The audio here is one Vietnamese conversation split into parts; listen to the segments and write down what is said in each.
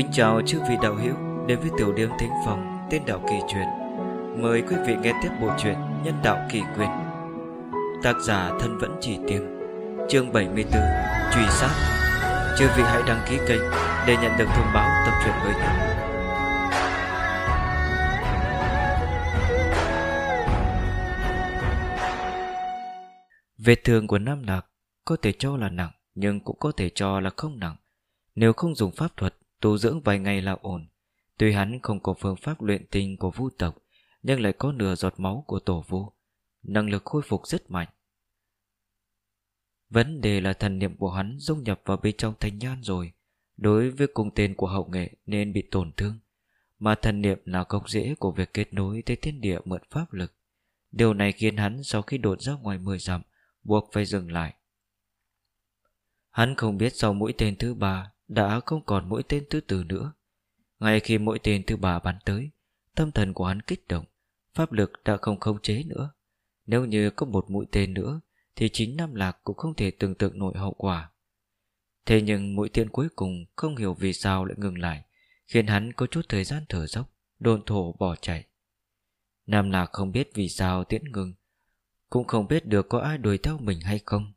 Kính chào chư vị đạo hữu đến với tiểu điểm thính phòng tên đạo kỳ truyền Mời quý vị nghe tiếp bộ truyện Nhân đạo kỳ quyền. Tác giả thân vẫn chỉ tiêm. Chương 74: Truy sát. Chư vị hãy đăng ký kênh để nhận được thông báo tập truyện mới nhất. Vết thương của Nam Lạc có thể cho là nặng, nhưng cũng có thể cho là không nặng. Nếu không dùng pháp thuật tu dưỡng vài ngày là ổn. Tuy hắn không có phương pháp luyện tinh của vu tộc, nhưng lại có nửa giọt máu của tổ vu. Năng lực khôi phục rất mạnh. Vấn đề là thần niệm của hắn dung nhập vào bên trong thanh nhan rồi. Đối với cung tên của hậu nghệ nên bị tổn thương. Mà thần niệm là gốc rễ của việc kết nối tới thiên địa mượn pháp lực. Điều này khiến hắn sau khi đột ra ngoài mười dặm, buộc phải dừng lại. Hắn không biết sau mũi tên thứ ba đã không còn mũi tên thứ tư nữa. Ngay khi mũi tên thứ ba bắn tới, tâm thần của hắn kích động, pháp lực đã không khống chế nữa. Nếu như có một mũi tên nữa, thì chính Nam Lạc cũng không thể tưởng tượng nổi hậu quả. Thế nhưng mũi tên cuối cùng không hiểu vì sao lại ngừng lại, khiến hắn có chút thời gian thở dốc, đồn thổ bỏ chạy. Nam Lạc không biết vì sao tiễn ngừng, cũng không biết được có ai đuổi theo mình hay không.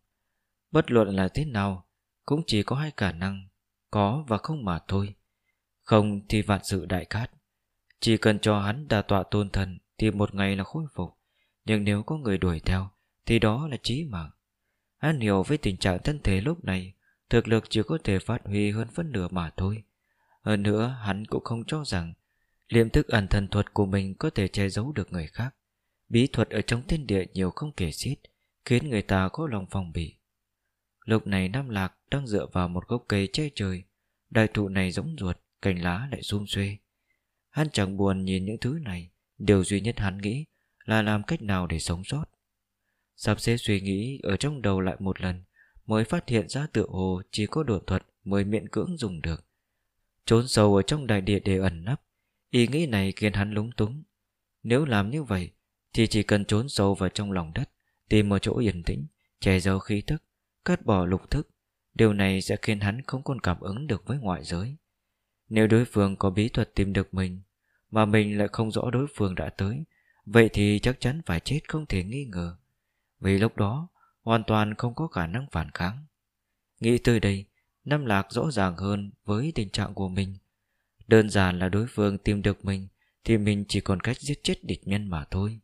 Bất luận là thế nào, cũng chỉ có hai khả năng có và không mà thôi. Không thì vạn sự đại cát. Chỉ cần cho hắn đà tọa tôn thần Thì một ngày là khôi phục. Nhưng nếu có người đuổi theo Thì đó là chí mạng. Hắn hiểu với tình trạng thân thể lúc này, Thực lực chỉ có thể phát huy hơn phân nửa mà thôi. Hơn nữa, hắn cũng không cho rằng Liệm thức ẩn thần thuật của mình Có thể che giấu được người khác. Bí thuật ở trong thiên địa nhiều không kể xiết, Khiến người ta có lòng phòng bị. Lúc này Nam Lạc đang dựa vào một gốc cây che trời. Đại thụ này giống ruột, Cành lá lại xum xuê. Hắn chẳng buồn nhìn những thứ này, Điều duy nhất hắn nghĩ Là làm cách nào để sống sót. Sắp xếp suy nghĩ ở trong đầu lại một lần, Mới phát hiện ra tựa hồ Chỉ có đột thuật mới miễn cưỡng dùng được. Trốn sâu ở trong đại địa để ẩn nấp, Ý nghĩ này khiến hắn lúng túng. Nếu làm như vậy, Thì chỉ cần trốn sâu vào trong lòng đất, Tìm một chỗ yên tĩnh, Che giấu khí thức Cắt bỏ lục thức, Điều này sẽ khiến hắn không còn cảm ứng được với ngoại giới. Nếu đối phương có bí thuật tìm được mình, Mà mình lại không rõ đối phương đã tới, Vậy thì chắc chắn phải chết không thể nghi ngờ. Vì lúc đó, Hoàn toàn không có khả năng phản kháng. Nghĩ tới đây Năm lạc rõ ràng hơn với tình trạng của mình. Đơn giản là đối phương tìm được mình Thì mình chỉ còn cách giết chết địch nhân mà thôi.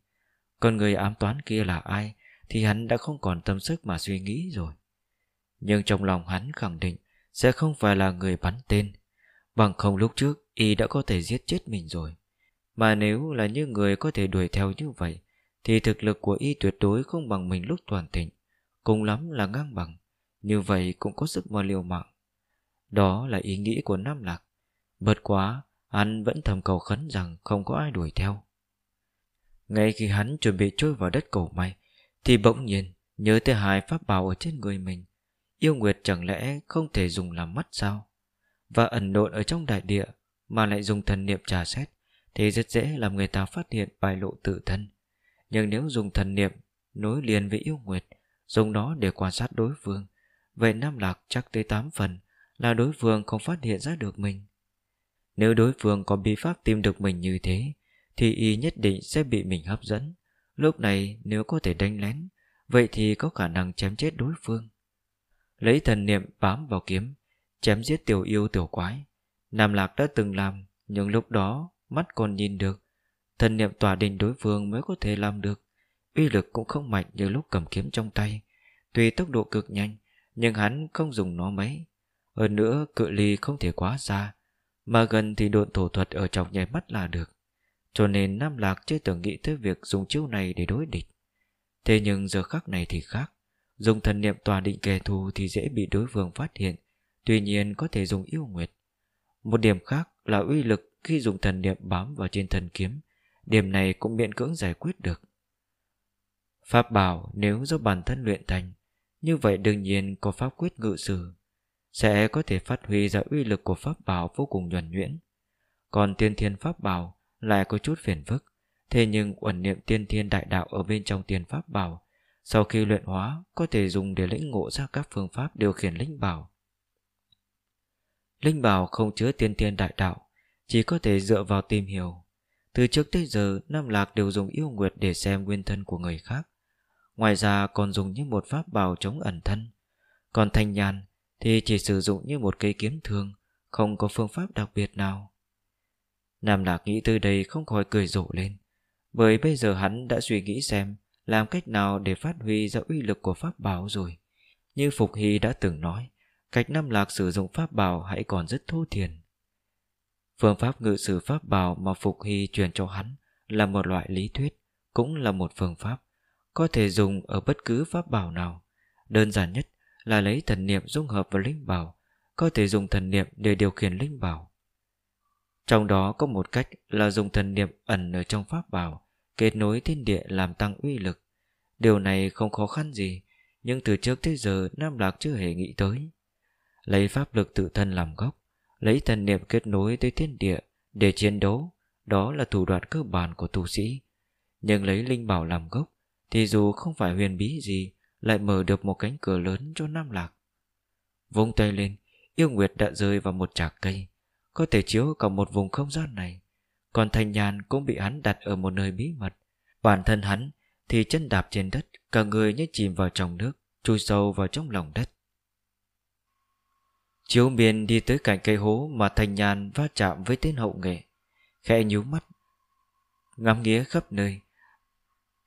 Còn người ám toán kia là ai Thì hắn đã không còn tâm sức mà suy nghĩ rồi nhưng trong lòng hắn khẳng định Sẽ không phải là người bắn tên. Bằng không lúc trước, Y đã có thể giết chết mình rồi. Mà nếu là như người có thể đuổi theo như vậy, Thì thực lực của Y tuyệt đối không bằng mình lúc toàn thịnh. Cùng lắm là ngang bằng, Như vậy cũng có sức mà liều mạng. Đó là ý nghĩ của Nam Lạc. Bật quá, Hắn vẫn thầm cầu khấn rằng không có ai đuổi theo. Ngay khi hắn chuẩn bị trôi vào đất cầu may, Thì bỗng nhiên Nhớ tới hai pháp bảo ở trên người mình. Yêu Nguyệt chẳng lẽ không thể dùng làm mắt sao? Và ẩn độn ở trong đại địa Mà lại dùng thần niệm trà xét, Thì rất dễ làm người ta phát hiện bài lộ tự thân. Nhưng nếu dùng thần niệm Nối liền với yêu Nguyệt, Dùng nó để quan sát đối phương, Vậy Nam Lạc chắc tới 8 phần Là đối phương không phát hiện ra được mình. Nếu đối phương có bí pháp tìm được mình như thế, Thì y nhất định sẽ bị mình hấp dẫn. Lúc này nếu có thể đánh lén, Vậy thì có khả năng chém chết đối phương. Lấy thần niệm bám vào kiếm, Chém giết tiểu yêu tiểu quái. Nam Lạc đã từng làm, Nhưng lúc đó mắt còn nhìn được. Thần niệm tỏa đình đối phương mới có thể làm được. Uy lực cũng không mạnh như lúc cầm kiếm trong tay. Tuy tốc độ cực nhanh, Nhưng hắn không dùng nó mấy. Hơn nữa, cự ly không thể quá xa, Mà gần thì độn thổ thuật ở trong nhảy mắt là được. Cho nên Nam Lạc chưa từng nghĩ tới việc dùng chiêu này để đối địch. Thế nhưng giờ khắc này thì khác. Dùng thần niệm tòa định kẻ thù thì dễ bị đối phương phát hiện, Tuy nhiên có thể dùng yêu nguyệt. Một điểm khác là uy lực khi dùng thần niệm bám vào trên thần kiếm, Điểm này cũng miễn cưỡng giải quyết được. Pháp bảo nếu do bản thân luyện thành, Như vậy đương nhiên có pháp quyết ngự sử, Sẽ có thể phát huy ra uy lực của pháp bảo vô cùng nhuần nhuyễn. Còn tiên thiên pháp bảo lại có chút phiền phức, Thế nhưng uẩn niệm tiên thiên đại đạo ở bên trong tiền pháp bảo sau khi luyện hóa, Có thể dùng để lĩnh ngộ ra các phương pháp điều khiển linh bảo. Linh bảo không chứa tiên tiên đại đạo, Chỉ có thể dựa vào tìm hiểu. Từ trước tới giờ, Nam Lạc đều dùng yêu nguyệt để xem nguyên thân của người khác. Ngoài ra còn dùng như một pháp bảo chống ẩn thân. Còn thanh nhàn Thì chỉ sử dụng như một cây kiếm thương Không có phương pháp đặc biệt nào. Nam Lạc nghĩ từ đây không khỏi cười rộ lên, Bởi bây giờ hắn đã suy nghĩ xem làm cách nào để phát huy ra uy lực của pháp bảo rồi? Như Phục Hy đã từng nói, Cách Nam Lạc sử dụng pháp bảo hãy còn rất thô thiền Phương pháp ngự sử pháp bảo mà Phục Hy truyền cho hắn Là một loại lý thuyết, Cũng là một phương pháp, Có thể dùng ở bất cứ pháp bảo nào. Đơn giản nhất là lấy thần niệm dung hợp vào linh bảo, Có thể dùng thần niệm để điều khiển linh bảo. Trong đó có một cách là dùng thần niệm ẩn ở trong pháp bảo Kết nối thiên địa làm tăng uy lực Điều này không khó khăn gì Nhưng từ trước tới giờ Nam Lạc chưa hề nghĩ tới lấy pháp lực tự thân làm gốc, lấy thần niệm kết nối tới thiên địa để chiến đấu, đó là thủ đoạn cơ bản của tu sĩ. Nhưng lấy linh bảo làm gốc, thì dù không phải huyền bí gì, lại mở được một cánh cửa lớn cho Nam Lạc. Vung tay lên, yêu nguyệt đã rơi vào một trạc cây, có thể chiếu cả một vùng không gian này. Còn thanh nhàn cũng bị hắn đặt ở một nơi bí mật. Bản thân hắn thì chân đạp trên đất, cả người như chìm vào trong nước, chui sâu vào trong lòng đất. Chiếu miền đi tới cạnh cây hố mà thành nhàn va chạm với tên hậu nghệ. Khẽ nhíu mắt. Ngắm nghía khắp nơi.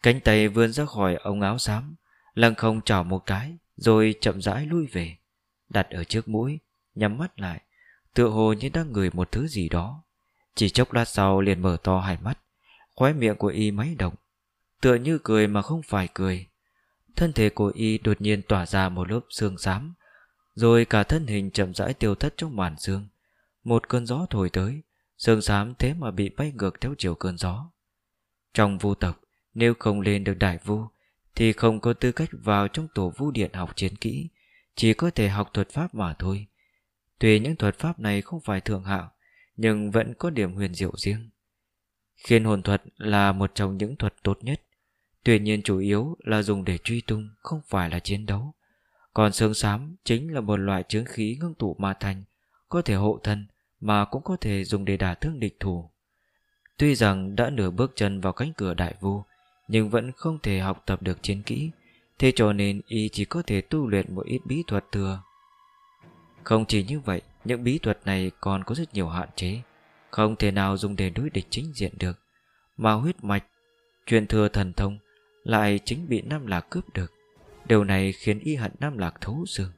Cánh tay vươn ra khỏi ống áo xám. Lăng không trỏ một cái. Rồi chậm rãi lui về. Đặt ở trước mũi. Nhắm mắt lại. Tựa hồ như đang ngửi một thứ gì đó. Chỉ chốc lát sau liền mở to hai mắt. Khóe miệng của y máy động. Tựa như cười mà không phải cười. Thân thể của y đột nhiên tỏa ra một lớp xương xám, rồi cả thân hình chậm rãi tiêu thất trong màn xương Một cơn gió thổi tới, xương xám thế mà bị bay ngược theo chiều cơn gió Trong vu tộc, Nếu không lên được đại vu, Thì không có tư cách vào trong tổ vu điện học chiến kỹ, Chỉ có thể học thuật pháp mà thôi Tuy những thuật pháp này không phải thượng hạng nhưng vẫn có điểm huyền diệu riêng Khiên hồn thuật là một trong những thuật tốt nhất Tuy nhiên chủ yếu là dùng để truy tung Không phải là chiến đấu còn sương xám chính là một loại chướng khí ngưng tụ ma thành, có thể hộ thân mà cũng có thể dùng để đả thương địch thủ. Tuy rằng đã nửa bước chân vào cánh cửa đại vu, nhưng vẫn không thể học tập được chiến kỹ, thế cho nên y chỉ có thể tu luyện một ít bí thuật thừa. Không chỉ như vậy, những bí thuật này còn có rất nhiều hạn chế, không thể nào dùng để đối địch chính diện được, mà huyết mạch, truyền thừa thần thông lại chính bị Nam Lạc cướp được. Điều này khiến y hận Nam Lạc thấu xương.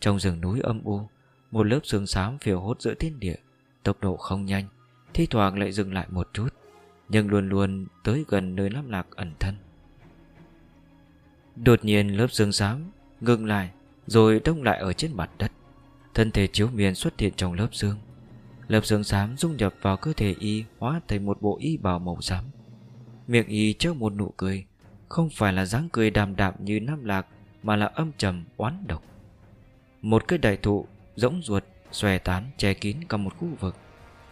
Trong rừng núi âm u Một lớp sương xám phiêu hốt giữa thiên địa Tốc độ không nhanh Thi thoảng lại dừng lại một chút Nhưng luôn luôn tới gần nơi Nam Lạc ẩn thân. Đột nhiên lớp sương xám Ngừng lại Rồi đông lại ở trên mặt đất. Thân thể chiếu miền xuất hiện trong lớp xương. Lớp xương xám dung nhập vào cơ thể y, Hóa thành một bộ y bào màu xám. Miệng y trước một nụ cười, không phải là dáng cười đàm đạm như Nam Lạc, Mà là âm trầm, oán độc. Một cái đại thụ, Rỗng ruột, xòe tán, che kín cả một khu vực.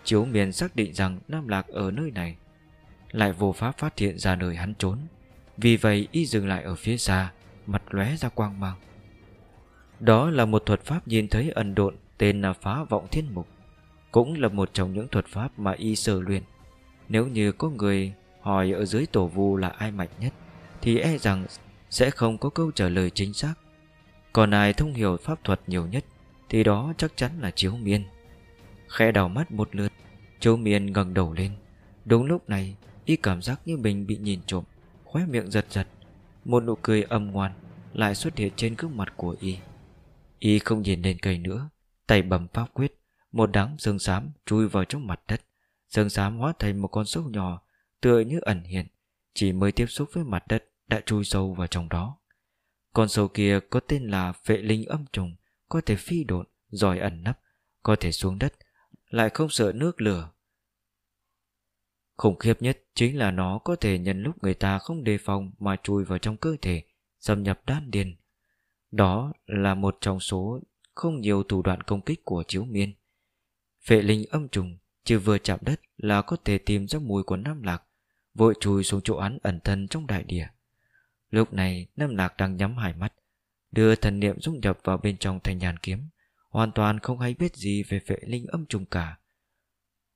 Chiếu miền xác định rằng Nam Lạc ở nơi này. Lại vô pháp phát hiện ra nơi hắn trốn. Vì vậy y dừng lại ở phía xa, Mặt lóe ra quang mang. Đó là một thuật pháp nhìn thấy ẩn độn Tên là phá vọng thiên mục Cũng là một trong những thuật pháp mà y sơ luyện Nếu như có người hỏi ở dưới tổ vu là ai mạnh nhất thì e rằng sẽ không có câu trả lời chính xác. Còn ai thông hiểu pháp thuật nhiều nhất thì đó chắc chắn là Chiếu Miên. Khẽ đào mắt một lượt, Chiếu Miên ngẩng đầu lên. Đúng lúc này, y cảm giác như mình bị nhìn trộm, khóe miệng giật giật. Một nụ cười âm ngoan lại xuất hiện trên gương mặt của y. Y không nhìn lên cây nữa, tay bầm pháp quyết, một đám sương xám chui vào trong mặt đất. Sương xám hóa thành một con sâu nhỏ, tựa như ẩn hiện, chỉ mới tiếp xúc với mặt đất đã chui sâu vào trong đó. Con sâu kia có tên là vệ linh âm trùng, có thể phi độn, giỏi ẩn nấp, có thể xuống đất, lại không sợ nước lửa. Khủng khiếp nhất chính là nó có thể nhân lúc người ta không đề phòng mà chui vào trong cơ thể, xâm nhập đan điền. Đó là một trong số không nhiều thủ đoạn công kích của chiếu miên. Vệ linh âm trùng chỉ vừa chạm đất là có thể tìm ra mùi của nam lạc, vội chui xuống chỗ án ẩn thân trong đại địa. Lúc này Nam Lạc đang nhắm hai mắt Đưa thần niệm dung nhập vào bên trong thanh nhàn kiếm Hoàn toàn không hay biết gì về vệ linh âm trùng cả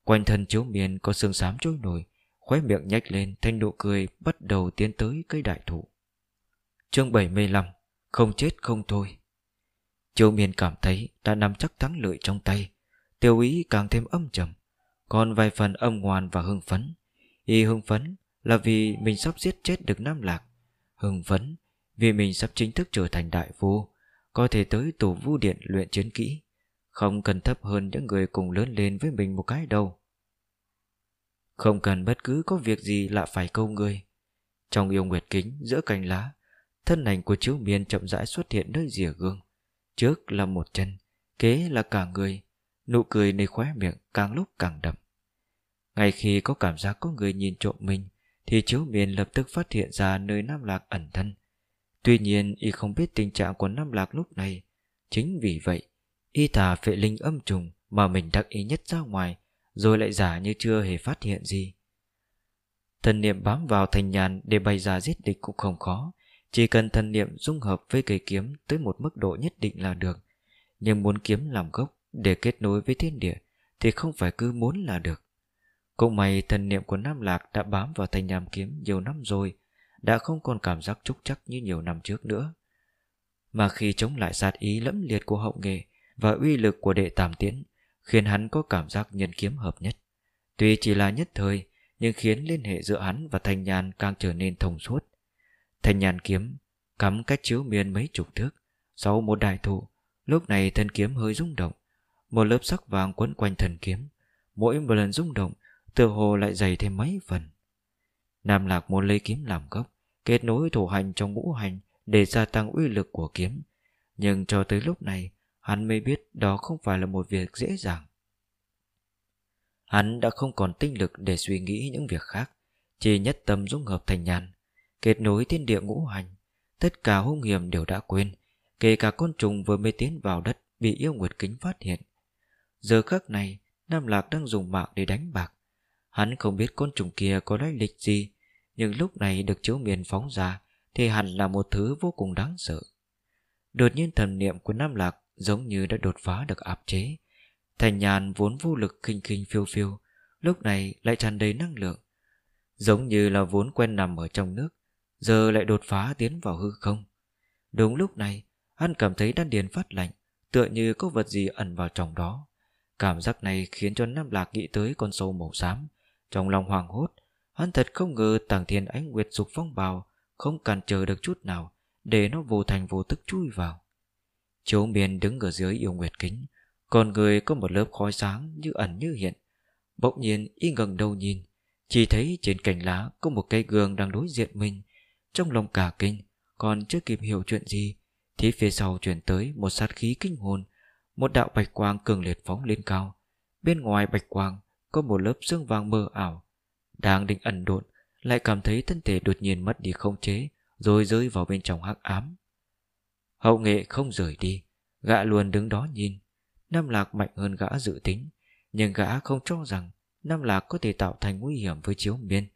Quanh thân chiếu miên có sương sám trôi nổi Khóe miệng nhếch lên thanh nụ cười Bắt đầu tiến tới cây đại thụ Chương 75 không chết không thôi. Châu miền cảm thấy đã nắm chắc thắng lợi trong tay. Tiêu ý càng thêm âm trầm. Còn vài phần âm ngoan và hưng phấn. Y hưng phấn là vì mình sắp giết chết được Nam Lạc. Hưng phấn vì mình sắp chính thức trở thành đại vua, Có thể tới tổ vũ điện luyện chiến kỹ. Không cần thấp hơn những người cùng lớn lên với mình một cái đâu. Không cần bất cứ có việc gì lạ phải câu người. Trong yêu nguyệt kính giữa cành lá Thân ảnh của chiếu miên chậm rãi xuất hiện nơi rìa gương. Trước là một chân, Kế là cả người. Nụ cười nơi khóe miệng càng lúc càng đậm. Ngay khi có cảm giác có người nhìn trộm mình, Thì chiếu miên lập tức phát hiện ra nơi Nam Lạc ẩn thân. Tuy nhiên, y không biết tình trạng của Nam Lạc lúc này. Chính vì vậy, Y thả phệ linh âm trùng Mà mình đắc ý nhất ra ngoài, Rồi lại giả như chưa hề phát hiện gì. Thần niệm bám vào thành nhàn Để bày ra giết địch cũng không khó chỉ cần thần niệm dung hợp với cây kiếm Tới một mức độ nhất định là được Nhưng muốn kiếm làm gốc Để kết nối với thiên địa Thì không phải cứ muốn là được Cũng may thần niệm của Nam Lạc đã bám vào thanh nhàm kiếm nhiều năm rồi đã không còn cảm giác trúc chắc như nhiều năm trước nữa. Mà khi chống lại sát ý lẫm liệt của hậu nghệ và uy lực của đệ tam tiễn, khiến hắn có cảm giác nhân kiếm hợp nhất. Tuy chỉ là nhất thời, nhưng khiến liên hệ giữa hắn và thanh nhàn càng trở nên thông suốt. Thanh nhàn kiếm cắm cách chiếu miên mấy chục thước, sau một đại thụ, lúc này thân kiếm hơi rung động, một lớp sắc vàng quấn quanh thần kiếm, mỗi một lần rung động, tựa hồ lại dày thêm mấy phần. Nam Lạc muốn lấy kiếm làm gốc, kết nối thủ hành trong ngũ hành để gia tăng uy lực của kiếm. Nhưng cho tới lúc này, hắn mới biết đó không phải là một việc dễ dàng. Hắn đã không còn tinh lực để suy nghĩ những việc khác, chỉ nhất tâm dung hợp thành nhàn, kết nối thiên địa ngũ hành. Tất cả hung hiểm đều đã quên, kể cả con trùng vừa mới tiến vào đất bị yêu nguyệt kính phát hiện. Giờ khắc này, Nam Lạc đang dùng mạng để đánh bạc. Hắn không biết con trùng kia có lai lịch gì, nhưng lúc này được chiếu miền phóng ra thì hẳn là một thứ vô cùng đáng sợ. Đột nhiên thần niệm của Nam Lạc giống như đã đột phá được áp chế. Thành nhàn vốn vô lực khinh khinh phiêu phiêu, lúc này lại tràn đầy năng lượng. Giống như là vốn quen nằm ở trong nước, giờ lại đột phá tiến vào hư không. Đúng lúc này, hắn cảm thấy đan điền phát lạnh, tựa như có vật gì ẩn vào trong đó. Cảm giác này khiến cho Nam Lạc nghĩ tới con sâu màu xám. Trong lòng hoàng hốt, Hắn thật không ngờ tàng thiên ánh nguyệt dục phong bào Không cản trở được chút nào Để nó vô thành vô tức chui vào Chiếu miền đứng ở dưới yêu nguyệt kính Còn người có một lớp khói sáng Như ẩn như hiện Bỗng nhiên y ngẩng đầu nhìn Chỉ thấy trên cành lá có một cây gương đang đối diện mình trong lòng cả kinh, Còn chưa kịp hiểu chuyện gì, Thì phía sau chuyển tới một sát khí kinh hồn, Một đạo bạch quang cường liệt phóng lên cao. Bên ngoài bạch quang Có một lớp xương vàng mơ ảo, đang định ẩn độn, Lại cảm thấy thân thể đột nhiên mất đi không chế, Rồi rơi vào bên trong hắc ám. Hậu nghệ không rời đi, Gã luôn đứng đó nhìn. Nam Lạc mạnh hơn gã dự tính, Nhưng gã không cho rằng Nam Lạc có thể tạo thành nguy hiểm với Chiếu Miên.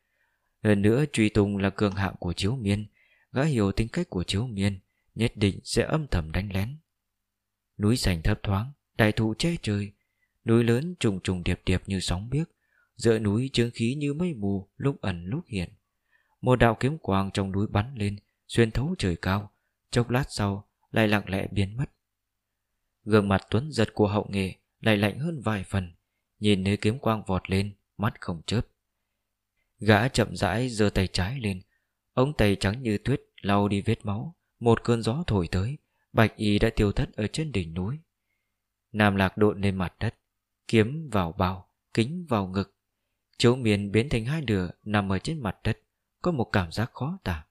Hơn nữa, Truy Tùng là cường hạng của Chiếu Miên. Gã hiểu tính cách của Chiếu Miên, Nhất định sẽ âm thầm đánh lén. Núi sành thấp thoáng, Đại thụ che trời. Núi lớn trùng trùng điệp điệp như sóng biếc. Giữa núi trướng khí như mây mù, Lúc ẩn lúc hiện. Một đạo kiếm quang trong núi bắn lên, Xuyên thấu trời cao. Chốc lát sau, lại lặng lẽ biến mất. Gương mặt tuấn giật của hậu nghệ Lại lạnh hơn vài phần. Nhìn nơi kiếm quang vọt lên, Mắt không chớp. Gã chậm rãi giơ tay trái lên. Ống tay trắng như tuyết lau đi vết máu. Một cơn gió thổi tới. Bạch y đã tiêu thất ở trên đỉnh núi. Nam lạc độn lên mặt đất. Kiếm vào bao, Kính vào ngực. Chỗ miền biến thành hai nửa, nằm ở trên mặt đất. Có một cảm giác khó tả.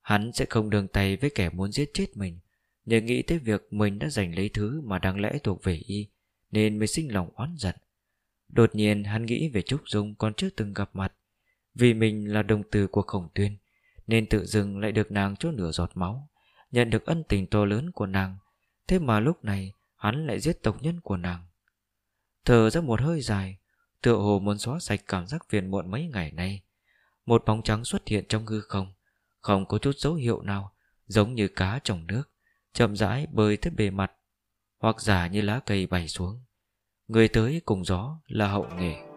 Hắn sẽ không đường tay với kẻ muốn giết chết mình Nhờ nghĩ tới việc mình đã giành lấy thứ mà đáng lẽ thuộc về y, Nên mới sinh lòng oán giận. Đột nhiên hắn nghĩ về Trúc Dung còn chưa từng gặp mặt. Vì mình là đồng từ của khổng tuyên, Nên tự dưng lại được nàng cho nửa giọt máu, Nhận được ân tình to lớn của nàng. Thế mà lúc này, hắn lại giết tộc nhân của nàng. Thở ra một hơi dài, Tựa hồ muốn xóa sạch cảm giác phiền muộn mấy ngày nay. Một bóng trắng xuất hiện trong hư không Không có chút dấu hiệu nào, Giống như cá trong nước, Chậm rãi bơi tới bề mặt, Hoặc giả như lá cây bay xuống. Người tới cùng gió là hậu nghề.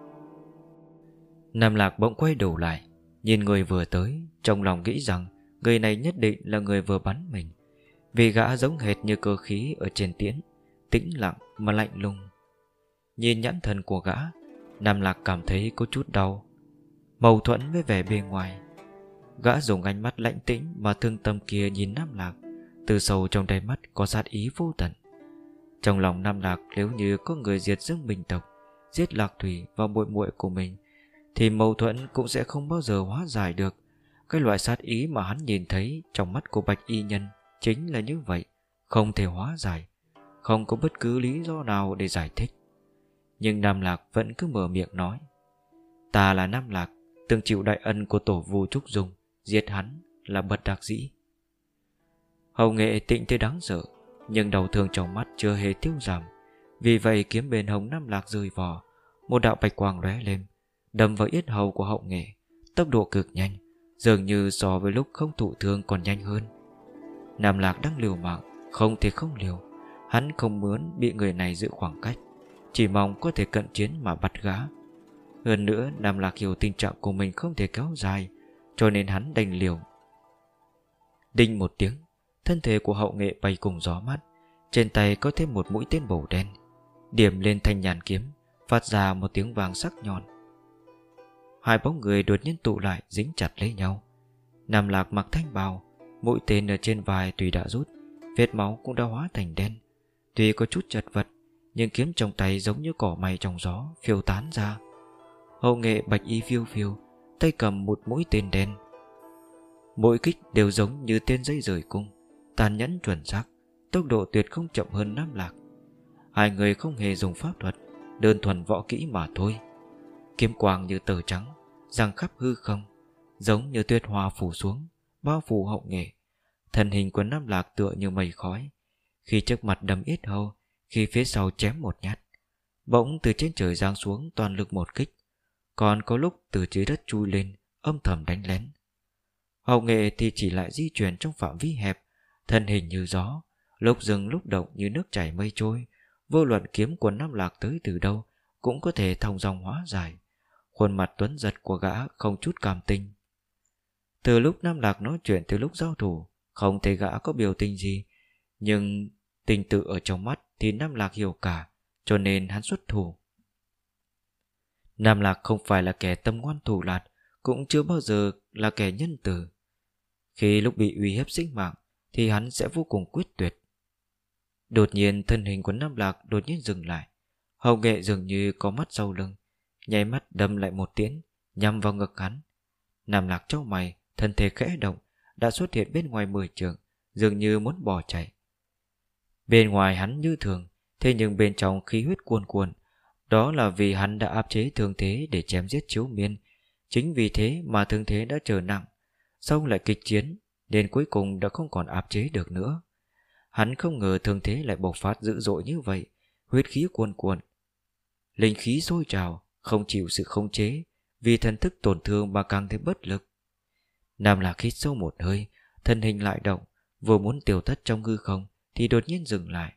Nam Lạc bỗng quay đầu lại, Nhìn người vừa tới, Trong lòng nghĩ rằng Người này nhất định là người vừa bắn mình. Vì gã giống hệt như cơ khí ở trên tiễn, Tĩnh lặng mà lạnh lùng. Nhìn nhãn thần của gã, Nam Lạc cảm thấy có chút đau. Mâu thuẫn với vẻ bề ngoài. Gã dùng ánh mắt lạnh tĩnh Mà thương tâm kia nhìn Nam Lạc, Từ sâu trong đáy mắt có sát ý vô tận. Trong lòng Nam Lạc Nếu như có người diệt dương bình tộc, Giết Lạc Thủy và muội muội của mình thì mâu thuẫn cũng sẽ không bao giờ hóa giải được. Cái loại sát ý mà hắn nhìn thấy Trong mắt của Bạch Y Nhân Chính là như vậy, Không thể hóa giải, Không có bất cứ lý do nào để giải thích. Nhưng Nam Lạc vẫn cứ mở miệng nói, Ta là Nam Lạc, Từng chịu đại ân của tổ vu Trúc Dung, Giết hắn là bật đặc dĩ. Hầu nghệ tịnh tới đáng sợ, Nhưng đầu thương trong mắt chưa hề tiêu giảm. Vì vậy kiếm bên hồng Nam Lạc rơi vò Một đạo bạch quang lóe lên Đâm vào yết hầu của hậu nghệ. Tốc độ cực nhanh, Dường như so với lúc không thụ thương còn nhanh hơn. Nam Lạc đang liều mạng, Không thể không liều. Hắn không muốn bị người này giữ khoảng cách, Chỉ mong có thể cận chiến mà bắt gã Hơn nữa, Nam Lạc hiểu tình trạng của mình không thể kéo dài, Cho nên hắn đành liều. Đinh một tiếng, Thân thể của hậu nghệ bay cùng gió mát, Trên tay có thêm một mũi tên bổ đen. Điểm lên thanh nhàn kiếm, Phát ra một tiếng vàng sắc nhọn. Hai bóng người đột nhiên tụ lại, Dính chặt lấy nhau. Nam Lạc mặc thanh bào, Mũi tên ở trên vai tùy đã rút, Vết máu cũng đã hóa thành đen. Tuy có chút chật vật, Nhưng kiếm trong tay giống như cỏ mây trong gió, Phiêu tán ra. Hậu nghệ bạch y phiêu phiêu, Tay cầm một mũi tên đen. Mỗi kích đều giống như tên dây rời cung, Tàn nhẫn chuẩn xác, Tốc độ tuyệt không chậm hơn Nam Lạc. Hai người không hề dùng pháp thuật, Đơn thuần võ kỹ mà thôi. Kiếm quang như tờ trắng, Răng khắp hư không, Giống như tuyết hoa phủ xuống, Bao phủ hậu nghệ. Thân hình của Nam Lạc tựa như mây khói. Khi trước mặt đâm ít hâu Khi phía sau chém một nhát, Bỗng từ trên trời giáng xuống toàn lực một kích. Còn có lúc từ dưới đất chui lên, Âm thầm đánh lén. Hậu nghệ thì chỉ lại di chuyển trong phạm vi hẹp, Thân hình như gió, Lúc dừng lúc động như nước chảy mây trôi. Vô luận kiếm của Nam Lạc tới từ đâu Cũng có thể thông dòng hóa giải. Khuôn mặt tuấn giật của gã không chút cảm tình. Từ lúc Nam Lạc nói chuyện từ lúc giao thủ, Không thấy gã có biểu tình gì, Nhưng tình tự ở trong mắt Thì Nam Lạc hiểu cả, Cho nên hắn xuất thủ. Nam Lạc không phải là kẻ tâm ngoan thủ lạt, Cũng chưa bao giờ là kẻ nhân từ. Khi lúc bị uy hiếp sinh mạng, Thì hắn sẽ vô cùng quyết tuyệt. Đột nhiên thân hình của Nam Lạc đột nhiên dừng lại Hồng nghệ dường như có mắt sau lưng. Nháy mắt đâm lại một tiếng, Nhằm vào ngực hắn. Nam Lạc châu mày, Thân thể khẽ động, Đã xuất hiện bên ngoài mười trường, Dường như muốn bỏ chạy. Bên ngoài hắn như thường, Thế nhưng bên trong khí huyết cuồn cuộn, Đó là vì hắn đã áp chế thương thế Để chém giết chiếu miên. Chính vì thế mà thương thế đã trở nặng Xong lại kịch chiến, Nên cuối cùng đã không còn áp chế được nữa. Hắn không ngờ thương thế lại bộc phát dữ dội như vậy, Huyết khí cuồn cuộn, Linh khí sôi trào không chịu sự khống chế, Vì thần thức tổn thương mà càng thêm bất lực. Nam Lạc hít sâu một hơi, Thân hình lại động, Vừa muốn tiêu thất trong hư không Thì đột nhiên dừng lại.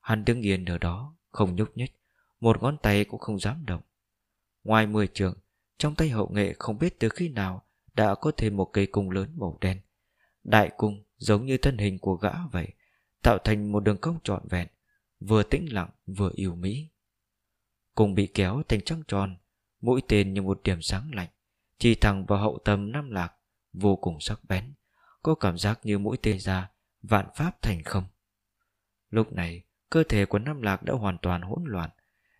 Hắn đứng yên ở đó, Không nhúc nhích, Một ngón tay cũng không dám động. Ngoài mười trường Trong tay hậu nghệ không biết từ khi nào Đã có thêm một cây cung lớn màu đen. Đại cung giống như thân hình của gã vậy, Tạo thành một đường cong trọn vẹn, Vừa tĩnh lặng, vừa yêu mỹ cùng bị kéo thành trăng tròn, Mũi tên như một điểm sáng lạnh, Chỉ thẳng vào hậu tâm Nam Lạc, Vô cùng sắc bén, Có cảm giác như mũi tên ra, Vạn pháp thành không. Lúc này, cơ thể của Nam Lạc đã hoàn toàn hỗn loạn,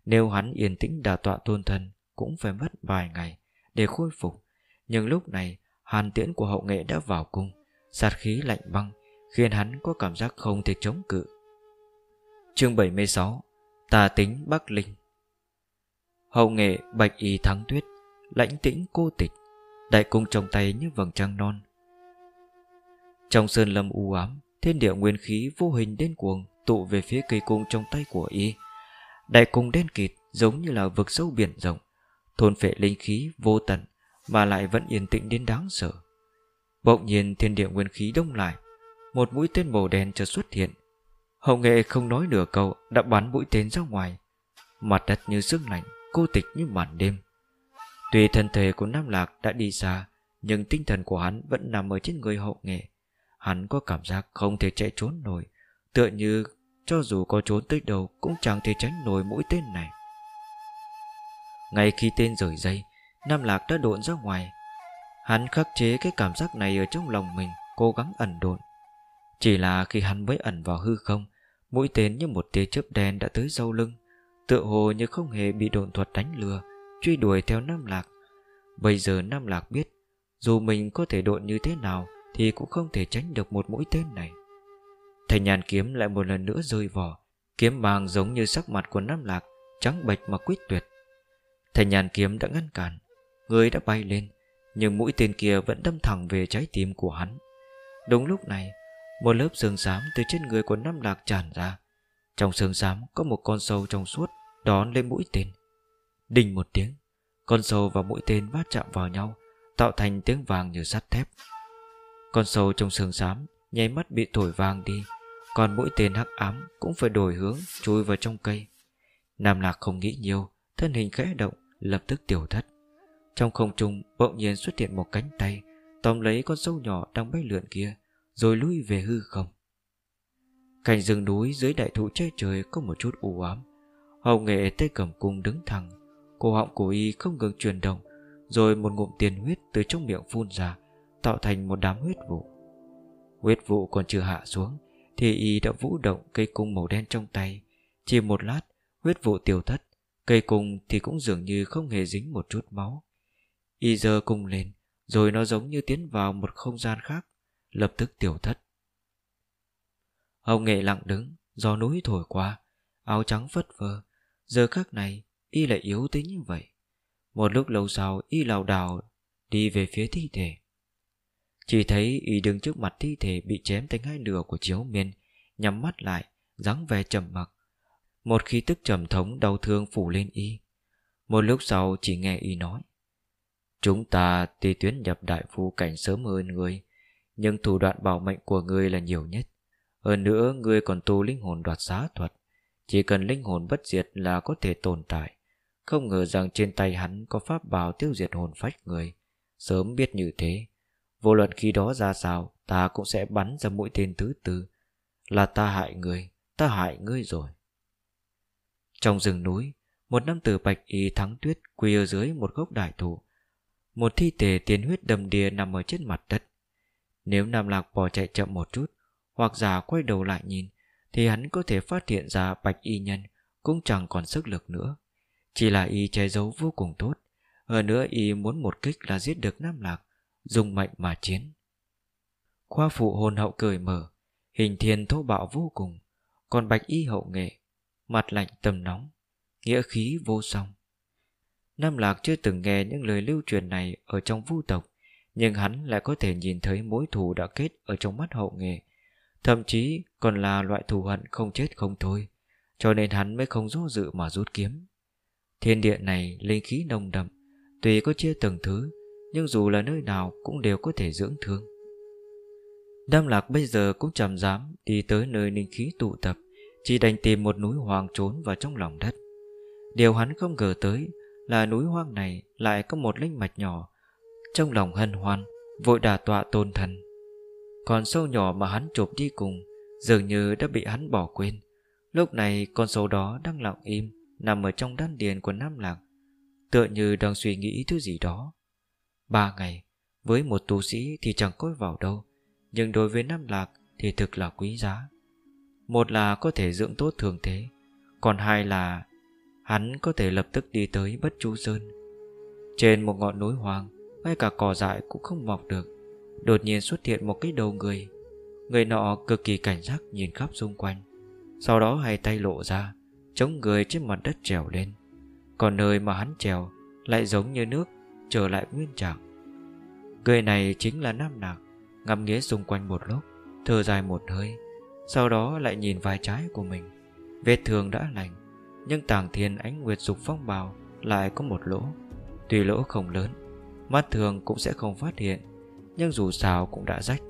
Nếu hắn yên tĩnh đà tọa tôn thân Cũng phải mất vài ngày Để khôi phục. Nhưng lúc này, hàn tiễn của hậu nghệ đã vào cung, Sát khí lạnh băng, Khiến hắn có cảm giác không thể chống cự. Chương 76 Tà tính Bắc Linh. Hậu nghệ bạch y thắng tuyết, Lãnh tĩnh cô tịch, Đại cung trong tay như vầng trăng non. Trong sơn lâm u ám, Thiên địa nguyên khí vô hình đến cuồng Tụ về phía cây cung trong tay của y. Đại cung đen kịt Giống như là vực sâu biển rộng, Thôn phệ linh khí vô tận Mà lại vẫn yên tĩnh đến đáng sợ. Bỗng nhiên thiên địa nguyên khí đông lại, Một mũi tên màu đen chợt xuất hiện. Hậu nghệ không nói nửa câu, Đã bắn mũi tên ra ngoài, Mặt đất như sương lạnh. Cô tịch như màn đêm. Tuy thân thể của Nam Lạc đã đi xa, Nhưng tinh thần của hắn vẫn nằm ở trên người hậu nghệ. Hắn có cảm giác không thể chạy trốn nổi, Tựa như cho dù có trốn tới đâu Cũng chẳng thể tránh nổi mũi tên này. Ngay khi tên rời dây, Nam Lạc đã độn ra ngoài. Hắn khắc chế cái cảm giác này ở trong lòng mình, Cố gắng ẩn độn. Chỉ là khi hắn mới ẩn vào hư không, Mũi tên như một tia chớp đen đã tới sau lưng. Tựa hồ như không hề bị đồn thuật đánh lừa, Truy đuổi theo Nam Lạc. Bây giờ Nam Lạc biết, Dù mình có thể độn như thế nào Thì cũng không thể tránh được một mũi tên này. Thầy nhàn kiếm lại một lần nữa rơi vỏ Kiếm màng giống như sắc mặt của Nam Lạc, Trắng bệch mà quyết tuyệt. Thầy nhàn kiếm đã ngăn cản, Người đã bay lên, Nhưng mũi tên kia vẫn đâm thẳng về trái tim của hắn. Đúng lúc này, Một lớp sương xám từ trên người của Nam Lạc tràn ra. Trong sương xám có một con sâu trong suốt Đón lên mũi tên. Đình một tiếng, Con sâu và mũi tên va chạm vào nhau, Tạo thành tiếng vàng như sắt thép. Con sâu trong sương xám Nháy mắt bị thổi vàng đi, Còn mũi tên hắc ám cũng phải đổi hướng Chui vào trong cây. Nam Lạc không nghĩ nhiều, Thân hình khẽ động, lập tức tiểu thất. Trong không trung bỗng nhiên xuất hiện một cánh tay, Tóm lấy con sâu nhỏ đang bay lượn kia, Rồi lui về hư không. Cảnh rừng núi dưới đại thụ che trời Có một chút u ám. Hồng nghệ tay cầm cung đứng thẳng, Cổ họng của y không ngừng chuyển động, Rồi một ngụm tiền huyết từ trong miệng phun ra, Tạo thành một đám huyết vụ. Huyết vụ còn chưa hạ xuống, Thì y đã vũ động cây cung màu đen trong tay. Chỉ một lát, Huyết vụ tiêu thất, Cây cung thì cũng dường như không hề dính một chút máu. Y giơ cung lên, Rồi nó giống như tiến vào một không gian khác, Lập tức tiểu thất. Hồng nghệ lặng đứng, Do núi thổi qua, Áo trắng phất phơ. Giờ khắc này, y lại yếu tính như vậy. Một lúc lâu sau, y lào đảo Đi về phía thi thể. Chỉ thấy y đứng trước mặt thi thể Bị chém thành hai nửa của chiếu miên, Nhắm mắt lại, dáng vẻ trầm mặc. Một khí tức trầm thống đau thương phủ lên y. Một lúc sau, chỉ nghe y nói, Chúng ta tuy tuyến nhập đại phu cảnh sớm hơn người, Nhưng thủ đoạn bảo mệnh của người là nhiều nhất. Hơn nữa người còn tu linh hồn đoạt giá thuật. Chỉ cần linh hồn bất diệt là có thể tồn tại. Không ngờ rằng trên tay hắn có pháp bào tiêu diệt hồn phách người. Sớm biết như thế. Vô luận khi đó ra sao, Ta cũng sẽ bắn ra mũi tên thứ tư. Là ta hại người, Ta hại ngươi rồi. Trong rừng núi, Một năm tử bạch y thắng tuyết Quỳ ở dưới một gốc đại thụ. Một thi thể tiền huyết đầm đìa nằm ở trên mặt đất. Nếu Nam Lạc bỏ chạy chậm một chút hoặc giả quay đầu lại nhìn thì hắn có thể phát hiện ra bạch y nhân cũng chẳng còn sức lực nữa. Chỉ là y che giấu vô cùng tốt. Hơn nữa y muốn một kích là giết được Nam Lạc, dùng mệnh mà chiến. Khoa phụ hồn hậu cười mở, hình thiên thô bạo vô cùng, còn bạch y hậu nghệ, mặt lạnh tầm nóng, nghĩa khí vô song. Nam Lạc chưa từng nghe những lời lưu truyền này ở trong vu tộc, nhưng hắn lại có thể nhìn thấy mối thù đã kết ở trong mắt hậu nghệ Thậm chí còn là loại thù hận không chết không thôi, Cho nên hắn mới không do dự mà rút kiếm. Thiên địa này linh khí nồng đậm, Tuy có chia từng thứ, Nhưng dù là nơi nào cũng đều có thể dưỡng thương. Đam lạc bây giờ cũng chầm dám Đi tới nơi linh khí tụ tập, Chỉ đành tìm một núi hoang trốn vào trong lòng đất. Điều hắn không ngờ tới Là núi hoang này lại có một linh mạch nhỏ, Trong lòng hân hoan, Vội đà tọa tôn thần còn sâu nhỏ mà hắn chụp đi cùng, Dường như đã bị hắn bỏ quên. Lúc này con sâu đó đang lặng im, Nằm ở trong đan điền của Nam Lạc. Tựa như đang suy nghĩ thứ gì đó. Ba ngày, Với một tu sĩ thì chẳng có vào đâu, Nhưng đối với Nam Lạc Thì thực là quý giá. Một là có thể dưỡng tốt thường thế, Còn hai là Hắn có thể lập tức đi tới Bất Chu Sơn. Trên một ngọn núi hoang, Ngay cả cỏ dại cũng không mọc được. Đột nhiên xuất hiện một cái đầu người. Người nọ cực kỳ cảnh giác nhìn khắp xung quanh. Sau đó hai tay lộ ra, Chống người trên mặt đất trèo lên. Còn nơi mà hắn trèo Lại giống như nước, Trở lại nguyên trạng. Người này chính là Nam Nạc, Ngắm nghía xung quanh một lúc, Thở dài một hơi, Sau đó lại nhìn vai trái của mình. Vết thương đã lành, Nhưng tàng thiên ánh nguyệt dục phong bào Lại có một lỗ. Tuy lỗ không lớn, Mắt thường cũng sẽ không phát hiện nhưng dù sao cũng đã rách.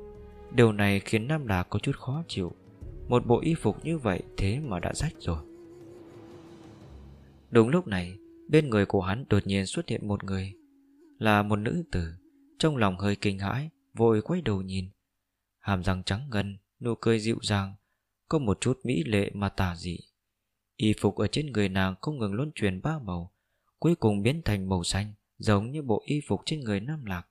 Điều này khiến Nam Lạc có chút khó chịu. Một bộ y phục như vậy thế mà đã rách rồi. Đúng lúc này, Bên người của hắn đột nhiên xuất hiện một người. Là một nữ tử, Trong lòng hơi kinh hãi, Vội quay đầu nhìn. Hàm răng trắng ngân, Nụ cười dịu dàng, Có một chút mỹ lệ mà tà dị. Y phục ở trên người nàng không ngừng luân truyền ba màu, Cuối cùng biến thành màu xanh, Giống như bộ y phục trên người Nam Lạc.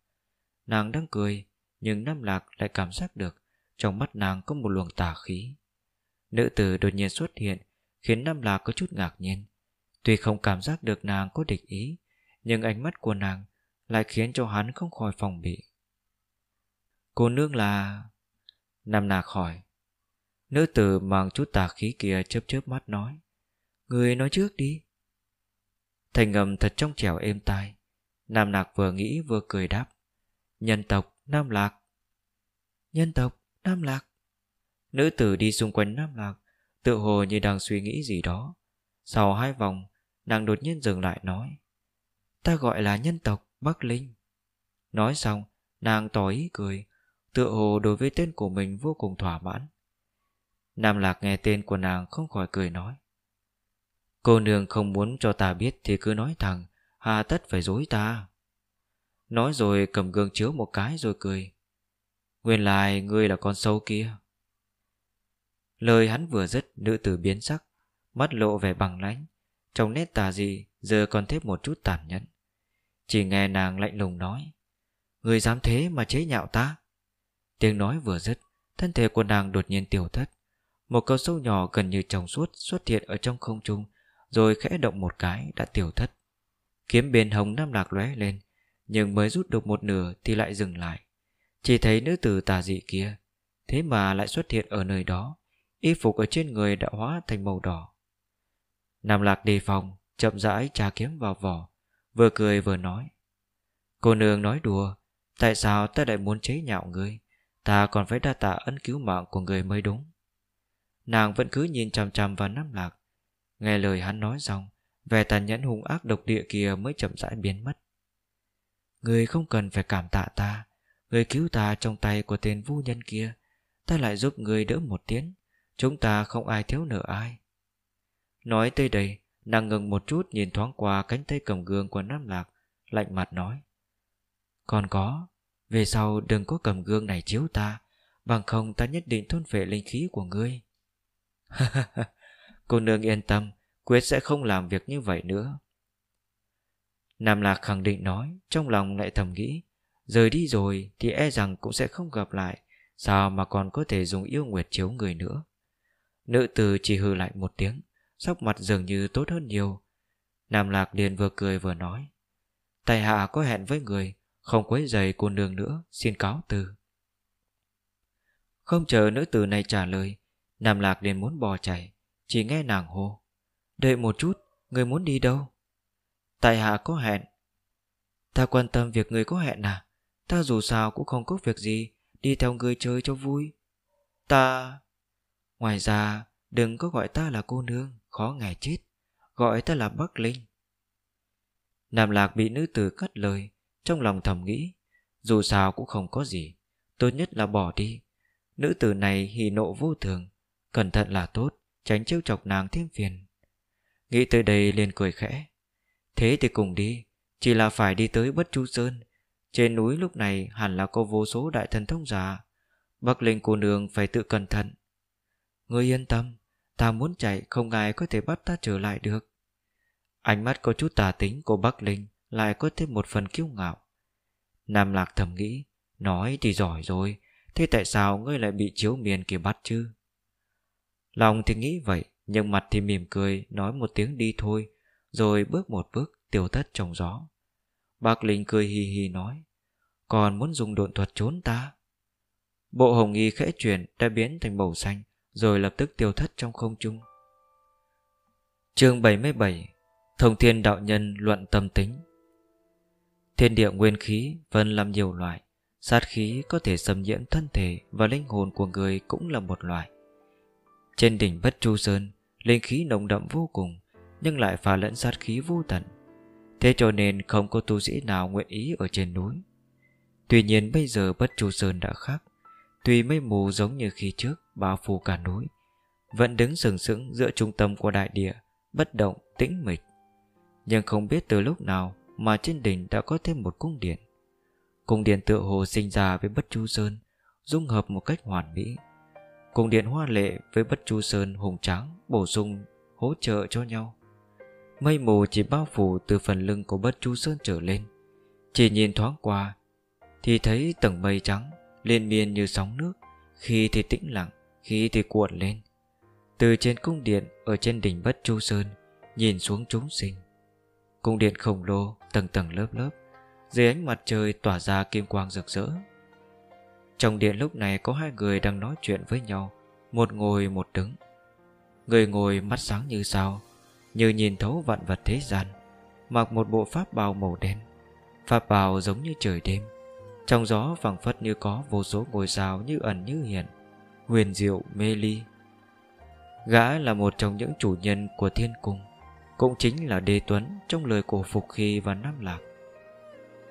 Nàng đang cười, Nhưng Nam Lạc lại cảm giác được Trong mắt nàng có một luồng tà khí. Nữ tử đột nhiên xuất hiện, Khiến Nam Lạc có chút ngạc nhiên. Tuy không cảm giác được nàng có địch ý, Nhưng ánh mắt của nàng Lại khiến cho hắn không khỏi phòng bị. Cô nương là? Nam Lạc hỏi. Nữ tử mang chút tà khí kia chớp chớp mắt nói. Người nói trước đi. Thành ngầm thật trong trẻo êm tai. Nam Lạc vừa nghĩ vừa cười đáp. Nhân tộc Nam Lạc. Nhân tộc Nam Lạc. Nữ tử đi xung quanh Nam Lạc Tự hồ như đang suy nghĩ gì đó. Sau hai vòng, Nàng đột nhiên dừng lại nói, Ta gọi là nhân tộc Bắc Linh. Nói xong, nàng tỏ ý cười, Tựa hồ đối với tên của mình vô cùng thỏa mãn. Nam Lạc nghe tên của nàng không khỏi cười nói, Cô nương không muốn cho ta biết Thì cứ nói thẳng, Hà tất phải dối ta. Nói rồi cầm gương chiếu một cái rồi cười. Nguyên lai ngươi là con sâu kia. Lời hắn vừa dứt, Nữ tử biến sắc, Mắt lộ vẻ bằng lãnh. Trong nét tà gì Giờ còn thêm một chút tàn nhẫn. Chỉ nghe nàng lạnh lùng nói Người dám thế mà chế nhạo ta? Tiếng nói vừa dứt, Thân thể của nàng đột nhiên tiểu thất. Một con sâu nhỏ gần như trong suốt Xuất hiện ở trong không trung, Rồi khẽ động một cái đã tiểu thất. Kiếm bên hồng nam lạc lóe lên nhưng mới rút được một nửa thì lại dừng lại. Chỉ thấy nữ tử tà dị kia, Thế mà lại xuất hiện ở nơi đó, Y phục ở trên người đã hóa thành màu đỏ. Nam lạc đề phòng, Chậm rãi trà kiếm vào vỏ, Vừa cười vừa nói, Cô nương nói đùa, Tại sao ta lại muốn chế nhạo người Ta còn phải đa tạ ân cứu mạng của người mới đúng. Nàng vẫn cứ nhìn chằm chằm vào Nam Lạc. Nghe lời hắn nói xong, Vẻ tàn nhẫn hung ác độc địa kia mới chậm rãi biến mất. Người không cần phải cảm tạ ta. Người cứu ta trong tay của tên vu nhân kia, Ta lại giúp người đỡ một tiếng. Chúng ta không ai thiếu nợ ai. Nói tới đây, Nàng ngừng một chút nhìn thoáng qua cánh tay cầm gương của Nam Lạc, Lạnh mặt nói. Còn có, Về sau đừng có cầm gương này chiếu ta, Bằng không ta nhất định thôn phệ linh khí của ngươi. Cô nương yên tâm, Quyết sẽ không làm việc như vậy nữa. Nam Lạc khẳng định nói Trong lòng lại thầm nghĩ Rời đi rồi thì e rằng cũng sẽ không gặp lại Sao mà còn có thể dùng yêu nguyệt chiếu người nữa. Nữ tử chỉ hư lại một tiếng Sóc mặt dường như tốt hơn nhiều. Nam Lạc liền vừa cười vừa nói Tài hạ có hẹn với người Không quấy giày cô nương nữa Xin cáo từ. Không chờ nữ tử này trả lời Nam Lạc liền muốn bò chạy Chỉ nghe nàng hô Đợi một chút, người muốn đi đâu? Tại hạ có hẹn. Ta quan tâm việc người có hẹn à? Ta dù sao cũng không có việc gì, Đi theo người chơi cho vui. Ta... Ngoài ra, Đừng có gọi ta là cô nương, Khó nghe chết. Gọi ta là Bắc Linh. Nam Lạc bị nữ tử cắt lời, Trong lòng thầm nghĩ, Dù sao cũng không có gì, Tốt nhất là bỏ đi. Nữ tử này hỉ nộ vô thường, Cẩn thận là tốt, Tránh trêu chọc nàng thêm phiền. Nghĩ tới đây liền cười khẽ. Thế thì cùng đi, Chỉ là phải đi tới Bất Chu Sơn. Trên núi lúc này hẳn là có vô số đại thần thông giả. Bắc Linh cô nương phải tự cẩn thận. Ngươi yên tâm, Ta muốn chạy, không ai có thể bắt ta trở lại được. Ánh mắt có chút tà tính của Bắc Linh Lại có thêm một phần kiêu ngạo. Nam Lạc thầm nghĩ, Nói thì giỏi rồi, Thế tại sao ngươi lại bị chiếu miền kia bắt chứ? Lòng thì nghĩ vậy, Nhưng mặt thì mỉm cười, Nói một tiếng đi thôi rồi bước một bước tiêu thất trong gió. Bác Linh cười hì hì nói, Còn muốn dùng độn thuật trốn ta? Bộ hồng y khẽ chuyển, Đã biến thành màu xanh, Rồi lập tức tiêu thất trong không trung. Chương 77 Thông thiên đạo nhân luận tâm tính. Thiên địa nguyên khí vân làm nhiều loại, Sát khí có thể xâm nhiễm thân thể Và linh hồn của người cũng là một loại. Trên đỉnh Bất Chu Sơn, Linh khí nồng đậm vô cùng nhưng lại pha lẫn sát khí vô tận. Thế cho nên không có tu sĩ nào nguyện ý ở trên núi. Tuy nhiên bây giờ Bất Chu Sơn đã khác. Tuy mây mù giống như khi trước Bao phủ cả núi Vẫn đứng sừng sững giữa trung tâm của đại địa Bất động, tĩnh mịch. Nhưng không biết từ lúc nào Mà trên đỉnh đã có thêm một cung điện. Cung điện tựa hồ sinh ra với Bất Chu Sơn Dung hợp một cách hoàn mỹ. Cung điện hoa lệ với Bất Chu Sơn hùng tráng Bổ sung, hỗ trợ cho nhau. Mây mù chỉ bao phủ từ phần lưng của Bất Chu Sơn trở lên. Chỉ nhìn thoáng qua, Thì thấy tầng mây trắng Liên miên như sóng nước. Khi thì tĩnh lặng, Khi thì cuộn lên. Từ trên cung điện, Ở trên đỉnh Bất Chu Sơn, Nhìn xuống chúng sinh. Cung điện khổng lồ, tầng tầng lớp lớp. Dưới ánh mặt trời tỏa ra kim quang rực rỡ. Trong điện lúc này có hai người đang nói chuyện với nhau. Một ngồi, một đứng. Người ngồi mắt sáng như sao như nhìn thấu vạn vật thế gian, Mặc một bộ pháp bào màu đen. Pháp bào giống như trời đêm, Trong gió phẳng phất như có vô số ngôi sao như ẩn như hiện, Huyền diệu, mê ly. Gã là một trong những chủ nhân của thiên cung, Cũng chính là Đê Tuấn trong lời cổ Phục Khi và Nam Lạc.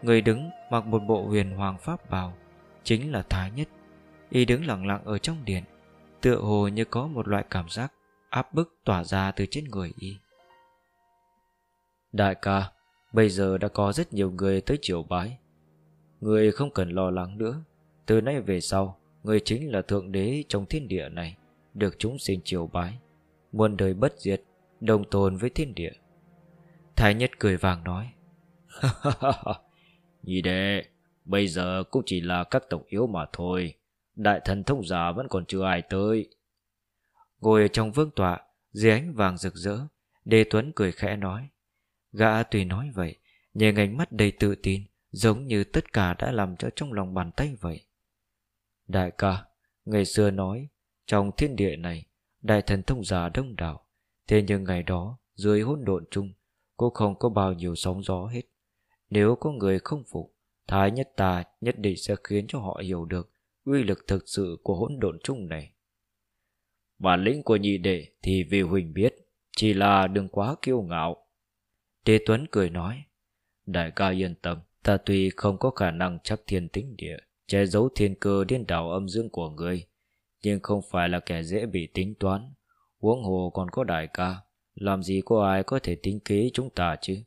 Người đứng mặc một bộ huyền hoàng pháp bào Chính là Thái Nhất. Y đứng lặng lặng ở trong điện, Tựa hồ như có một loại cảm giác Áp bức tỏa ra từ trên người Y. Đại ca, Bây giờ đã có rất nhiều người tới triều bái. Người không cần lo lắng nữa. Từ nay về sau, Người chính là thượng đế trong thiên địa này, Được chúng sinh triều bái. Muôn đời bất diệt, Đồng tồn với thiên địa. Thái nhất cười vàng nói, Nhị đệ, Bây giờ cũng chỉ là các tổng yếu mà thôi. Đại thần thông giả vẫn còn chưa ai tới. Ngồi ở trong vương tọa, Dưới ánh vàng rực rỡ Đề Tuấn cười khẽ nói Gã tùy nói vậy Nhưng ánh mắt đầy tự tin Giống như tất cả đã làm cho trong lòng bàn tay vậy Đại ca Ngày xưa nói Trong thiên địa này Đại thần thông giả đông đảo Thế nhưng ngày đó Dưới hỗn độn chung Cũng không có bao nhiêu sóng gió hết Nếu có người không phục Thái nhất ta nhất định sẽ khiến cho họ hiểu được uy lực thực sự của hỗn độn chung này. Bản lĩnh của nhị đệ thì vì Huỳnh biết, chỉ là đừng quá kiêu ngạo. Tế Tuấn cười nói, đại ca yên tâm, ta tuy không có khả năng chắc thiên tính địa, che giấu thiên cơ điên đảo âm dương của người, nhưng không phải là kẻ dễ bị tính toán. Huống hồ còn có đại ca, làm gì có ai có thể tính kế chúng ta chứ?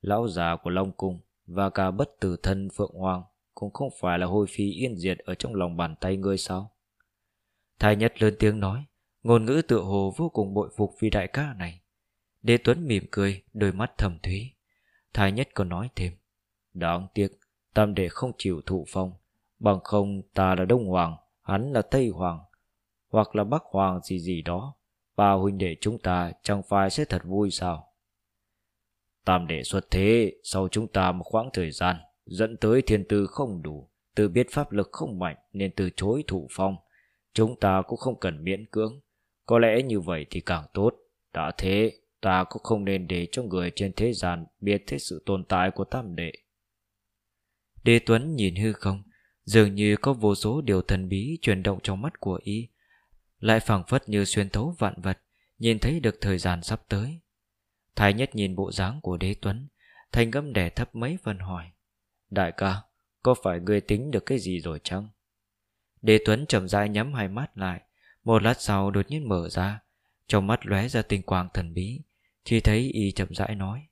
Lão già của Long Cung và cả bất tử thân Phượng Hoàng cũng không phải là hôi phi yên diệt ở trong lòng bàn tay ngươi sao? Thái nhất lớn tiếng nói, ngôn ngữ tựa hồ vô cùng bội phục vì đại ca này. Đế Tuấn mỉm cười, đôi mắt thầm thúy. Thái nhất còn nói thêm, đáng tiếc, tam đệ không chịu thụ phong, bằng không ta là Đông Hoàng, hắn là Tây Hoàng, hoặc là Bắc Hoàng gì gì đó, ba huynh đệ chúng ta chẳng phải sẽ thật vui sao? Tam đệ xuất thế sau chúng ta một khoảng thời gian dẫn tới thiên tư không đủ, tự biết pháp lực không mạnh nên từ chối thụ phong. Chúng ta cũng không cần miễn cưỡng, có lẽ như vậy thì càng tốt. Đã thế, ta cũng không nên để cho người trên thế gian biết thế sự tồn tại của tam đệ. Đế Tuấn nhìn hư không, dường như có vô số điều thần bí chuyển động trong mắt của y, lại phảng phất như xuyên thấu vạn vật, nhìn thấy được thời gian sắp tới. Thái nhất nhìn bộ dáng của đế tuấn Thành gấm đẻ thấp mấy phần hỏi Đại ca Có phải ngươi tính được cái gì rồi chăng Đế tuấn chậm rãi nhắm hai mắt lại Một lát sau đột nhiên mở ra Trong mắt lóe ra tinh quang thần bí chỉ thấy y chậm rãi nói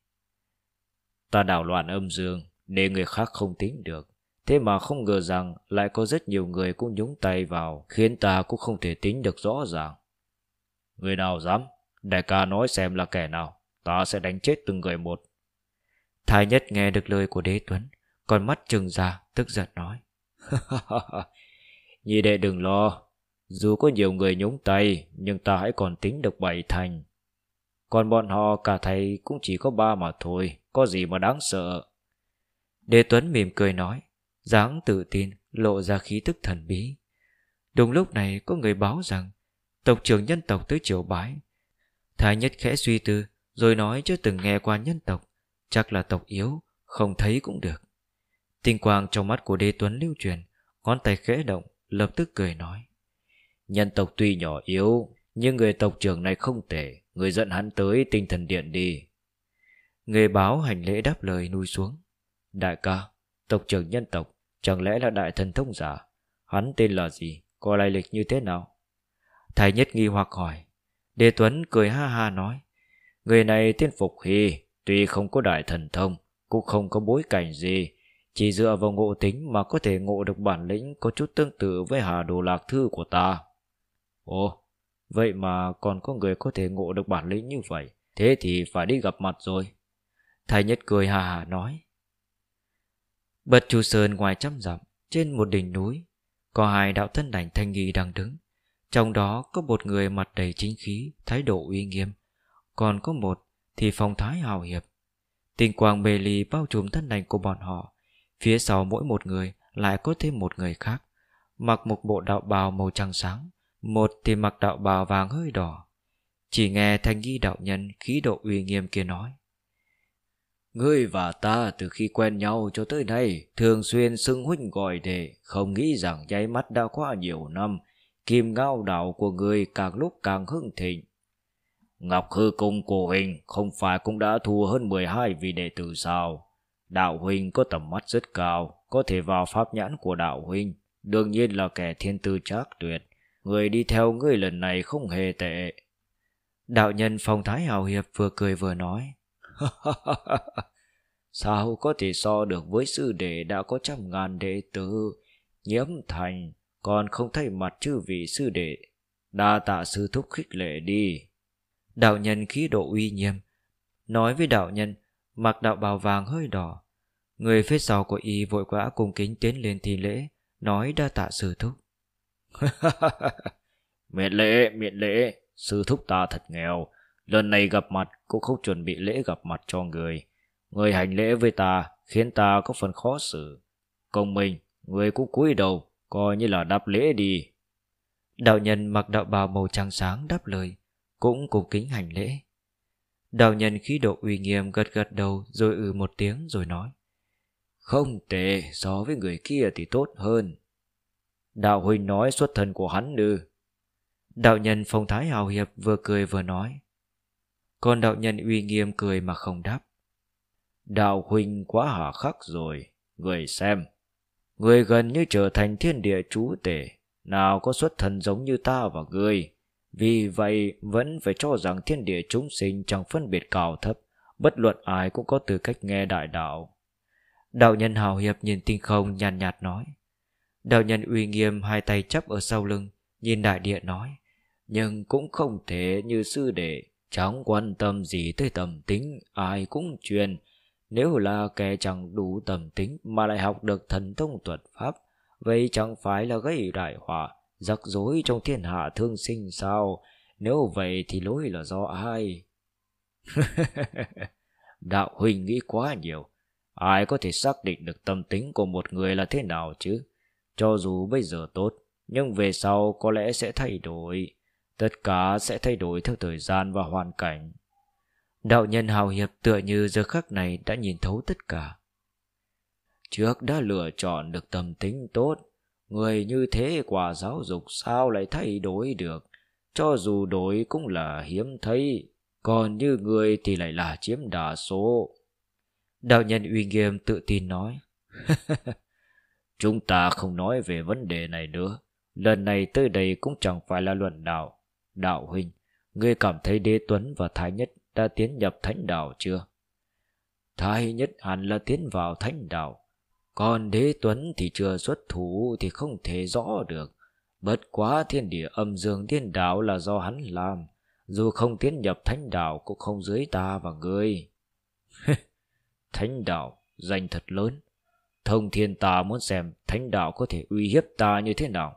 Ta đảo loạn âm dương Để người khác không tính được. Thế mà không ngờ rằng Lại có rất nhiều người cũng nhúng tay vào Khiến ta cũng không thể tính được rõ ràng. Người nào dám? Đại ca nói xem là kẻ nào. Ta sẽ đánh chết từng người một. Thái nhất nghe được lời của đế tuấn Còn mắt trừng ra tức giận nói Nhị đệ đừng lo. Dù có nhiều người nhúng tay Nhưng ta hãy còn tính được bảy thành còn bọn họ cả thầy Cũng chỉ có ba mà thôi, Có gì mà đáng sợ? Đế Tuấn mỉm cười nói, dáng tự tin lộ ra khí tức thần bí. Đúng lúc này có người báo rằng, Tộc trưởng nhân tộc tới triều bái. Thái nhất khẽ suy tư, rồi nói chưa từng nghe qua nhân tộc, Chắc là tộc yếu, Không thấy cũng được. Tinh quang trong mắt của đế tuấn lưu truyền, Ngón tay khẽ động, Lập tức cười nói, Nhân tộc tuy nhỏ yếu, Nhưng người tộc trưởng này không tệ. Người dẫn hắn tới tinh thần điện đi. Người báo hành lễ đáp lời nuôi xuống. Đại ca, Tộc trưởng nhân tộc, Chẳng lẽ là đại thần thông giả? Hắn tên là gì? Có lai lịch như thế nào? Thầy nhất nghi hoặc hỏi. Đề Tuấn cười ha ha nói. Người này tiên Phục Hy, Tuy không có đại thần thông, Cũng không có bối cảnh gì. Chỉ dựa vào ngộ tính mà có thể ngộ được bản lĩnh Có chút tương tự với Hà Đồ Lạc Thư của ta. Ồ Vậy mà còn có người có thể ngộ được bản lĩnh như vậy, Thế thì phải đi gặp mặt rồi. Thái nhất cười hà hà nói. Bật chu sơn ngoài trăm dặm, Trên một đỉnh núi, Có hai đạo thân đảnh thanh nghi đang đứng. Trong đó có một người mặt đầy chính khí, Thái độ uy nghiêm. Còn có một thì phong thái hào hiệp. Tình quang bề lì bao trùm thân đảnh của bọn họ. Phía sau mỗi một người Lại có thêm một người khác, Mặc một bộ đạo bào màu trắng sáng. Một thì mặc đạo bào vàng hơi đỏ. Chỉ nghe thanh nghi đạo nhân, Khí độ uy nghiêm kia nói. Ngươi và ta từ khi quen nhau cho tới nay, Thường xuyên xưng huynh gọi đệ. Không nghĩ rằng nháy mắt đã qua nhiều năm, Kim ngao đạo của ngươi càng lúc càng hưng thịnh. Ngọc hư cung của huynh Không phải cũng đã thua hơn 12 vị đệ tử sao? Đạo huynh có tầm mắt rất cao, Có thể vào pháp nhãn của đạo huynh. Đương nhiên là kẻ thiên tư trác tuyệt. Người đi theo ngươi lần này không hề tệ. Đạo nhân phong thái hào hiệp vừa cười vừa nói. Sao có thể so được với sư đệ đã có trăm ngàn đệ tử? Nhiễm thành, Còn không thay mặt chư vị sư đệ. Đa tạ sư thúc khích lệ đi. Đạo nhân khí độ uy nghiêm. Nói với đạo nhân, Mặc đạo bào vàng hơi đỏ. Người phía sau của y vội vã cùng kính tiến lên thi lễ, Nói đa tạ sư thúc. Miễn lễ, miễn lễ. Sư thúc ta thật nghèo. Lần này gặp mặt cũng không chuẩn bị lễ gặp mặt cho người. Người hành lễ với ta Khiến ta có phần khó xử. Công mình, người cũng cúi đầu Coi như là đáp lễ đi. Đạo nhân mặc đạo bào màu trắng sáng đáp lời Cũng cùng kính hành lễ. Đạo nhân khí độ uy nghiêm gật gật đầu Rồi ừ một tiếng rồi nói Không tệ so với người kia thì tốt hơn. Đạo huynh nói xuất thân của hắn ư? Đạo nhân phong thái hào hiệp vừa cười vừa nói. Còn đạo nhân uy nghiêm cười mà không đáp. Đạo huynh quá hà khắc rồi Người xem. Người gần như trở thành thiên địa chú tể Nào có xuất thân giống như ta và người Vì vậy vẫn phải cho rằng thiên địa chúng sinh chẳng phân biệt cao thấp Bất luận ai cũng có tư cách nghe đại đạo. Đạo nhân hào hiệp nhìn tinh không nhàn nhạt, nhạt nói. Đạo nhân uy nghiêm hai tay chắp ở sau lưng, Nhìn đại địa nói, Nhưng cũng không thể như sư đệ, Chẳng quan tâm gì tới tầm tính, Ai cũng truyền. Nếu là kẻ chẳng đủ tầm tính Mà lại học được thần thông thuật pháp, Vậy chẳng phải là gây đại họa, Rắc rối trong thiên hạ thương sinh sao? Nếu vậy thì lỗi là do ai? Đạo huynh nghĩ quá nhiều. Ai có thể xác định được tâm tính của một người là thế nào chứ? Cho dù bây giờ tốt, nhưng về sau có lẽ sẽ thay đổi. Tất cả sẽ thay đổi theo thời gian và hoàn cảnh. Đạo nhân hào hiệp tựa như giờ khắc này đã nhìn thấu tất cả. Trước đã lựa chọn được tâm tính tốt, người như thế quả giáo dục sao lại thay đổi được, cho dù đổi cũng là hiếm thấy, còn như người thì lại là chiếm đa số. Đạo nhân uy nghiêm tự tin nói. Chúng ta không nói về vấn đề này nữa. Lần này tới đây cũng chẳng phải là luận đạo. Đạo huynh, ngươi cảm thấy đế tuấn và thái nhất đã tiến nhập thánh đạo chưa? Thái nhất hẳn là tiến vào thánh đạo. Còn đế tuấn thì chưa xuất thủ thì không thể rõ được. Bất quá thiên địa âm dương thiên đạo là do hắn làm. Dù không tiến nhập thánh đạo cũng không dưới ta và ngươi. thánh đạo, danh thật lớn. Thông thiên ta muốn xem thánh đạo có thể uy hiếp ta như thế nào.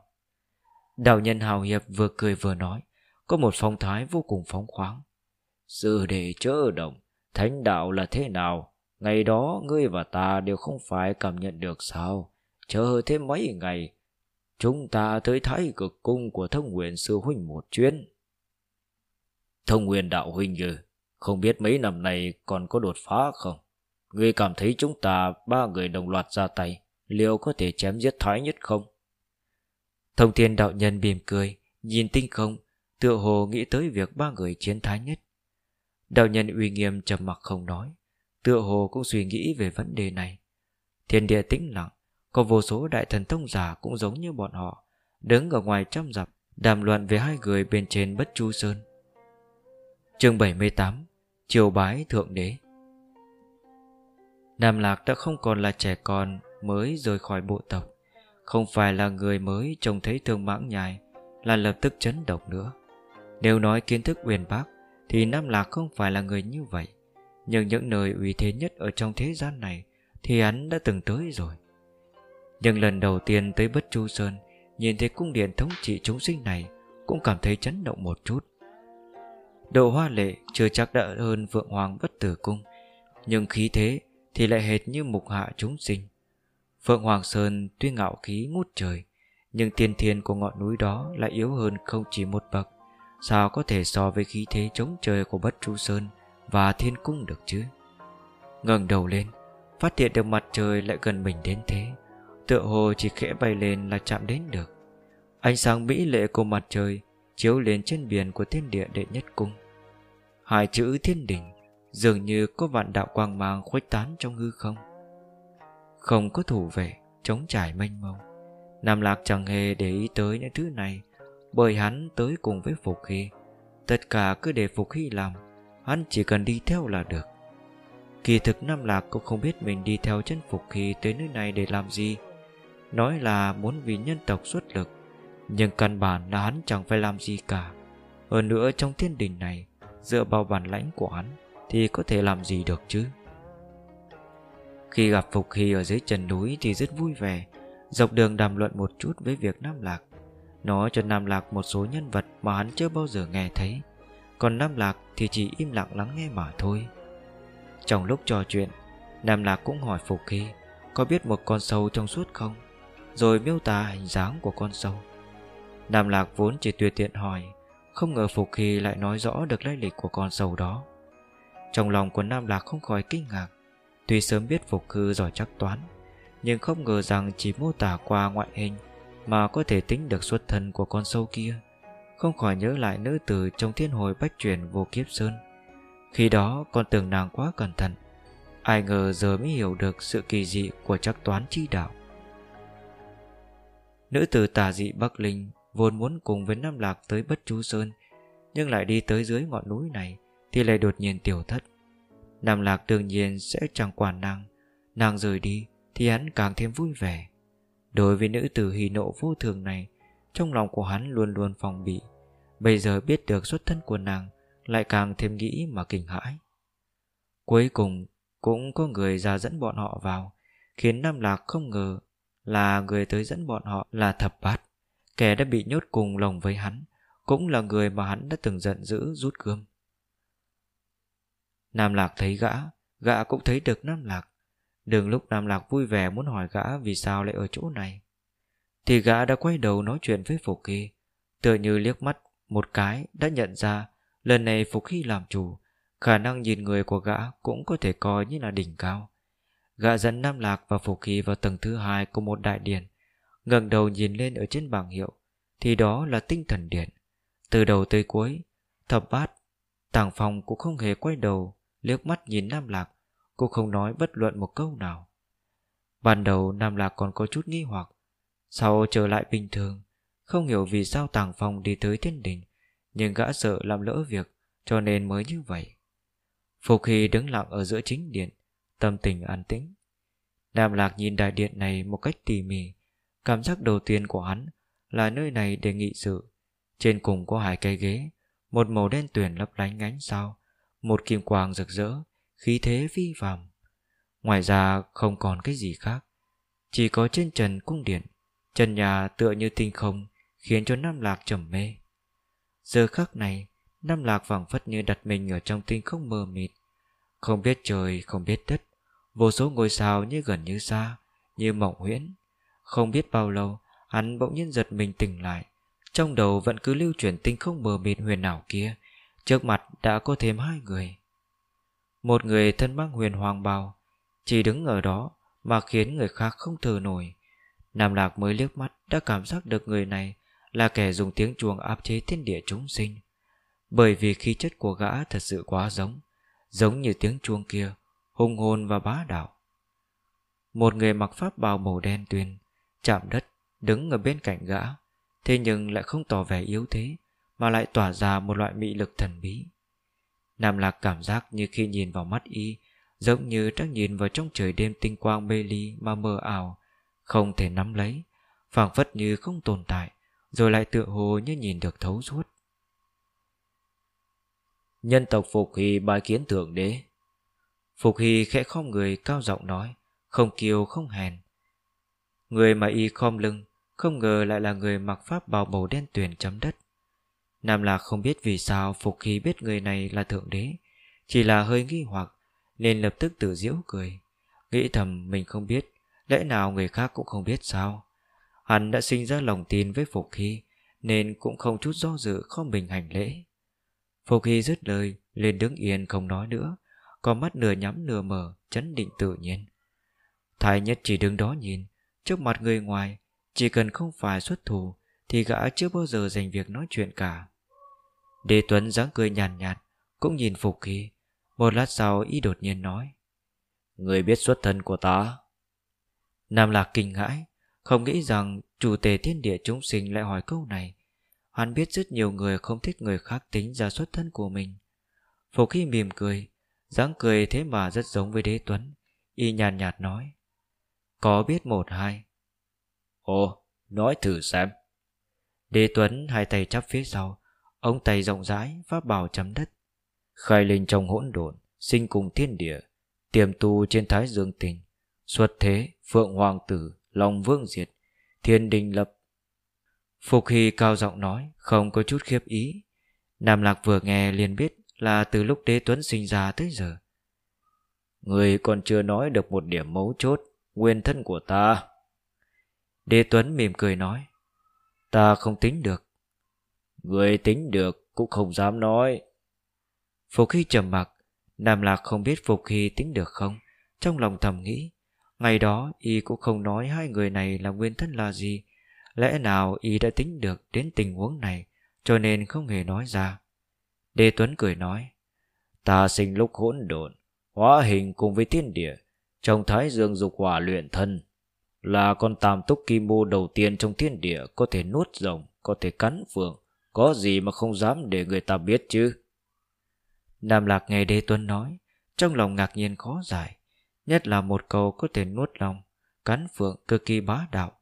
Đạo nhân hào hiệp vừa cười vừa nói, có một phong thái vô cùng phóng khoáng. Sự để chớ động, thánh đạo là thế nào? Ngày đó ngươi và ta đều không phải cảm nhận được sao? Chờ thêm mấy ngày, chúng ta tới thái cực cung của thông nguyện sư huynh một chuyến. Thông nguyện đạo huynh như, không biết mấy năm này còn có đột phá không? Ngươi cảm thấy chúng ta, ba người đồng loạt ra tay, Liệu có thể chém giết Thái nhất không? Thông thiên đạo nhân mỉm cười, Nhìn tinh không, Tựa hồ nghĩ tới việc ba người chiến Thái nhất. Đạo nhân uy nghiêm trầm mặc không nói, Tựa hồ cũng suy nghĩ về vấn đề này. Thiên địa tĩnh lặng, Có vô số đại thần thông giả cũng giống như bọn họ, Đứng ở ngoài trăm dặm, Đàm luận về hai người bên trên bất chu sơn. Chương 78 Triều bái Thượng Đế Nam Lạc đã không còn là trẻ con mới rời khỏi bộ tộc, Không phải là người mới trông thấy thương mãng nhài, Là lập tức chấn động nữa. Nếu nói kiến thức uyên bác, Thì Nam Lạc không phải là người như vậy. Nhưng những nơi uy thế nhất ở trong thế gian này Thì hắn đã từng tới rồi. Nhưng lần đầu tiên tới Bất Chu Sơn, Nhìn thấy cung điện thống trị chúng sinh này, Cũng cảm thấy chấn động một chút. Độ hoa lệ chưa chắc đã hơn vượng Hoàng bất tử cung, Nhưng khí thế thì lại hệt như mục hạ chúng sinh. Phượng Hoàng Sơn tuy ngạo khí ngút trời, Nhưng tiên thiên của ngọn núi đó lại yếu hơn không chỉ một bậc. Sao có thể so với khí thế chống trời của Bất Chu Sơn và Thiên Cung được chứ? Ngẩng đầu lên, Phát hiện được mặt trời lại gần mình đến thế. Tựa hồ chỉ khẽ bay lên là chạm đến được. Ánh sáng mỹ lệ của mặt trời Chiếu lên trên biển của thiên địa đệ nhất cung. Hai chữ thiên đỉnh Dường như có vạn đạo quang mang khuếch tán trong hư không. Không có thủ vệ, Chống trải mênh mông. Nam Lạc chẳng hề để ý tới những thứ này, Bởi hắn tới cùng với Phục Hy. Tất cả cứ để Phục Hy làm, Hắn chỉ cần đi theo là được. Kỳ thực Nam Lạc cũng không biết mình đi theo chân Phục Hy tới nơi này để làm gì. Nói là muốn vì nhân tộc xuất lực, Nhưng căn bản là hắn chẳng phải làm gì cả. Hơn nữa trong thiên đình này, Dựa vào bản lãnh của hắn thì có thể làm gì được chứ? Khi gặp Phục Hy ở dưới chân núi Thì rất vui vẻ, Dọc đường đàm luận một chút với việc Nam Lạc. Nói cho Nam Lạc một số nhân vật Mà hắn chưa bao giờ nghe thấy, Còn Nam Lạc thì chỉ im lặng lắng nghe mà thôi. Trong lúc trò chuyện, Nam Lạc cũng hỏi Phục Hy, Có biết một con sâu trong suốt không? Rồi miêu tả hình dáng của con sâu. Nam Lạc vốn chỉ tùy tiện hỏi, Không ngờ Phục Hy lại nói rõ được lai lịch của con sâu đó. Trong lòng của Nam Lạc không khỏi kinh ngạc. Tuy sớm biết Phục Hư giỏi chắc toán, Nhưng không ngờ rằng chỉ mô tả qua ngoại hình Mà có thể tính được xuất thân của con sâu kia. Không khỏi nhớ lại nữ tử trong thiên hồi bách truyền vô kiếp sơn. Khi đó, con tưởng nàng quá cẩn thận. Ai ngờ giờ mới hiểu được sự kỳ dị của chắc toán chi đạo. Nữ tử tà dị Bắc Linh Vốn muốn cùng với Nam Lạc tới Bất Chu Sơn, Nhưng lại đi tới dưới ngọn núi này. Thì lại đột nhiên tiểu thất. Nam Lạc đương nhiên sẽ chẳng quản nàng. Nàng rời đi Thì hắn càng thêm vui vẻ. Đối với nữ tử hỉ nộ vô thường này, Trong lòng của hắn luôn luôn phòng bị. Bây giờ biết được xuất thân của nàng, Lại càng thêm nghĩ mà kinh hãi. Cuối cùng, Cũng có người ra dẫn bọn họ vào, Khiến Nam Lạc không ngờ Là người tới dẫn bọn họ là thập bát. Kẻ đã bị nhốt cùng lồng với hắn, Cũng là người mà hắn đã từng giận dữ rút gươm. Nam Lạc thấy gã Gã cũng thấy được Nam Lạc. Đường lúc Nam Lạc vui vẻ muốn hỏi gã Vì sao lại ở chỗ này. Thì gã đã quay đầu nói chuyện với Phục Hy. Tựa như liếc mắt Một cái đã nhận ra Lần này Phục Hy làm chủ, Khả năng nhìn người của gã cũng có thể coi như là đỉnh cao. Gã dẫn Nam Lạc và Phục Hy vào tầng thứ hai của một đại điện, ngẩng đầu nhìn lên ở trên bảng hiệu, thì đó là tinh thần điện. Từ đầu tới cuối, thập bát, tàng phòng cũng không hề quay đầu liếc mắt nhìn nam lạc cô không nói bất luận một câu nào. Ban đầu nam lạc còn có chút nghi hoặc sau trở lại bình thường không hiểu vì sao tàng Phong đi tới thiên đình nhưng gã sợ làm lỡ việc cho nên mới như vậy. Phục hy đứng lặng ở giữa chính điện tâm tình an tĩnh. Nam lạc nhìn đại điện này một cách tỉ mỉ Cảm giác đầu tiên của hắn là nơi này để nghị sự. Trên cùng có hai cây ghế, một màu đen tuyền lấp lánh ngánh sao, một kim quang rực rỡ, khí thế phi phàm. Ngoài ra không còn cái gì khác, chỉ có trên trần cung điện, trần nhà tựa như tinh không, khiến cho Nam Lạc trầm mê. Giờ khắc này, Nam Lạc phảng phất như đặt mình ở trong tinh không mờ mịt, không biết trời, không biết đất, vô số ngôi sao như gần như xa, như mộng huyễn, không biết bao lâu Hắn bỗng nhiên giật mình tỉnh lại. Trong đầu vẫn cứ lưu chuyển tinh không mờ mịt huyền ảo kia. Trước mặt đã có thêm hai người. Một người thân mang huyền hoàng bào, Chỉ đứng ở đó Mà khiến người khác không thở nổi. Nam Lạc mới liếc mắt Đã cảm giác được người này Là kẻ dùng tiếng chuông áp chế thiên địa chúng sinh. Bởi vì khí chất của gã Thật sự quá giống Giống như tiếng chuông kia Hung hồn và bá đạo. Một người mặc pháp bào màu đen tuyền, chạm đất, đứng ở bên cạnh gã, thế nhưng lại không tỏ vẻ yếu thế mà lại tỏa ra một loại mị lực thần bí. Nam Lạc cảm giác như khi nhìn vào mắt y Giống như đang nhìn vào trong trời đêm tinh quang mê ly mà mơ ảo Không thể nắm lấy phảng phất như không tồn tại Rồi lại tựa hồ như nhìn được thấu suốt. Nhân tộc Phục Hy bài kiến thượng đế. Phục Hy khẽ không người cao giọng nói Không kiêu không hèn. Người mà y khom lưng Không ngờ lại là người mặc pháp bào màu đen tuyền chấm đất Nam Lạc không biết vì sao Phục Hy biết người này là thượng đế. Chỉ là hơi nghi hoặc, Nên lập tức tự diễu cười. Nghĩ thầm, mình không biết, Lẽ nào người khác cũng không biết sao? Hắn đã sinh ra lòng tin với Phục Hy, Nên cũng không chút do dự không bình hành lễ. Phục Hy dứt lời, liền đứng yên không nói nữa Còn mắt nửa nhắm nửa mở, Chấn định tự nhiên. Thái nhất chỉ đứng đó nhìn, Trước mặt người ngoài, Chỉ cần không phải xuất thủ, Thì gã chưa bao giờ dành việc nói chuyện cả. Đế Tuấn dáng cười nhàn nhạt, nhạt Cũng nhìn Phục Hy. Một lát sau y đột nhiên nói Người biết xuất thân của ta? Nam Lạc kinh hãi Không nghĩ rằng chủ tề thiên địa chúng sinh lại hỏi câu này. Hắn biết rất nhiều người không thích người khác tính ra xuất thân của mình. Phục Hy mỉm cười dáng cười thế mà rất giống với đế tuấn. Y nhàn nhạt, nhạt nói Có biết một hai. Ồ, nói thử xem. Đế tuấn hai tay chắp phía sau Ông tay rộng rãi pháp bảo chấm đất Khai linh trong hỗn độn Sinh cùng thiên địa Tiềm tu trên thái dương tình Xuất thế, phượng hoàng tử, long vương diệt Thiên đình lập. Phục Hy cao giọng nói Không có chút khiếp ý. Nam Lạc vừa nghe liền biết Là từ lúc đế tuấn sinh ra tới giờ. Người còn chưa nói được một điểm mấu chốt Nguyên thân của ta. Đế tuấn mỉm cười nói Ta không tính được. Người tính được cũng không dám nói. Phục Hy trầm mặc. Nam Lạc không biết Phục Hy tính được không? Trong lòng thầm nghĩ, Ngày đó y cũng không nói hai người này là nguyên thân là gì. Lẽ nào y đã tính được đến tình huống này, Cho nên không hề nói ra. Đê Tuấn cười nói, Ta sinh lúc hỗn độn, Hóa hình cùng với thiên địa Trong thái dương dục hỏa luyện thân, Là con tam túc kim mô đầu tiên trong thiên địa Có thể nuốt rồng, Có thể cắn phượng có gì mà không dám để người ta biết chứ Nam Lạc nghe Đê Tuấn nói Trong lòng ngạc nhiên khó giải Nhất là một câu có thể nuốt lòng Cắn phượng cực kỳ bá đạo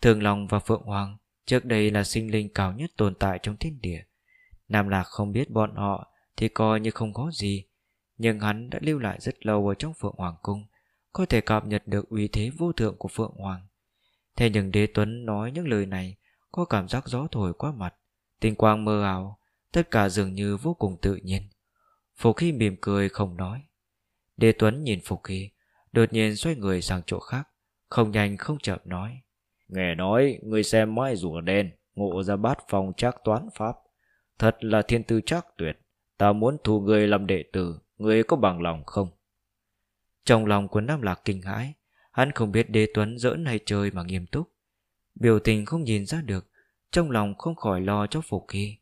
Thường Long và Phượng Hoàng trước đây là sinh linh cao nhất tồn tại trong thiên địa. Nam Lạc không biết bọn họ thì coi như không có gì, nhưng hắn đã lưu lại rất lâu ở trong Phượng Hoàng Cung, có thể cảm nhận được uy thế vô thượng của Phượng Hoàng. Thế nhưng Đế Tuấn nói những lời này có cảm giác gió thổi qua mặt, tinh quang mơ ảo, tất cả dường như vô cùng tự nhiên. Phục Hy mỉm cười không nói. Đế Tuấn nhìn Phục Hy, đột nhiên xoay người sang chỗ khác, không nhanh không chậm nói. Nghe nói người xem mai rùa đen Ngộ ra bát phòng trác toán pháp Thật là thiên tư trác tuyệt Ta muốn thu người làm đệ tử Người có bằng lòng không Trong lòng của Nam Lạc kinh hãi Hắn không biết đế tuấn giỡn hay chơi mà nghiêm túc Biểu tình không nhìn ra được Trong lòng không khỏi lo cho Phục Hy.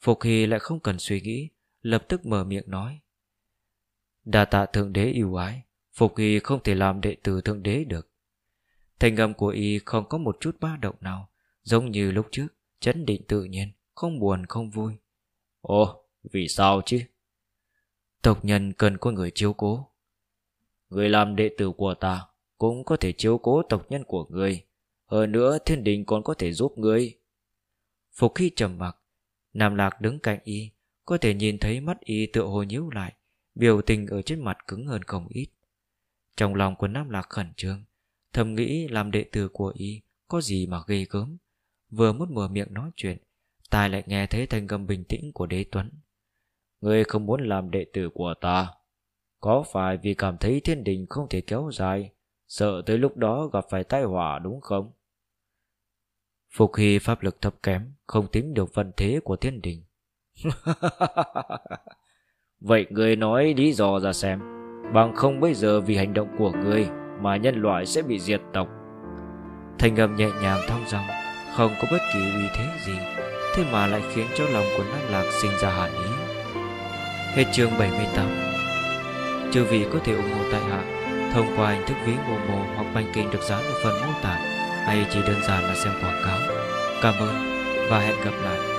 Phục Hy lại không cần suy nghĩ Lập tức mở miệng nói. Đà tạ thượng đế yêu ái Phục Hy không thể làm đệ tử thượng đế được. Thành âm của y không có một chút ba động nào Giống như lúc trước Chấn định tự nhiên Không buồn không vui. Ồ vì sao chứ? Tộc nhân cần có người chiếu cố. Người làm đệ tử của ta Cũng có thể chiếu cố tộc nhân của người. Hơn nữa thiên đình còn có thể giúp người Phục khi trầm mặc, Nam Lạc đứng cạnh y, Có thể nhìn thấy mắt y tựa hồ nhíu lại, Biểu tình ở trên mặt cứng hơn không ít. Trong lòng của Nam Lạc khẩn trương, Thầm nghĩ làm đệ tử của y Có gì mà ghê gớm. Vừa muốn mở miệng nói chuyện, Tai lại nghe thấy thanh âm bình tĩnh của đế tuấn. Ngươi không muốn làm đệ tử của ta. Có phải vì cảm thấy thiên đình không thể kéo dài, Sợ tới lúc đó gặp phải tai họa đúng không? Phục Hy pháp lực thấp kém Không tính được vận thế của thiên đình Vậy người nói lý do ra xem Bằng không bây giờ vì hành động của ngươi mà nhân loại sẽ bị diệt tộc. Thanh âm nhẹ nhàng thong dong, không có bất kỳ uy thế gì, thế mà lại khiến cho lòng của Nam Lạc sinh ra hàn ý. Hết chương 78 Chư vị có thể ủng hộ tại hạ thông qua hình thức ví mô mô hoặc banh kinh được dán ở phần mô tả hay chỉ đơn giản là xem quảng cáo. Cảm ơn và hẹn gặp lại.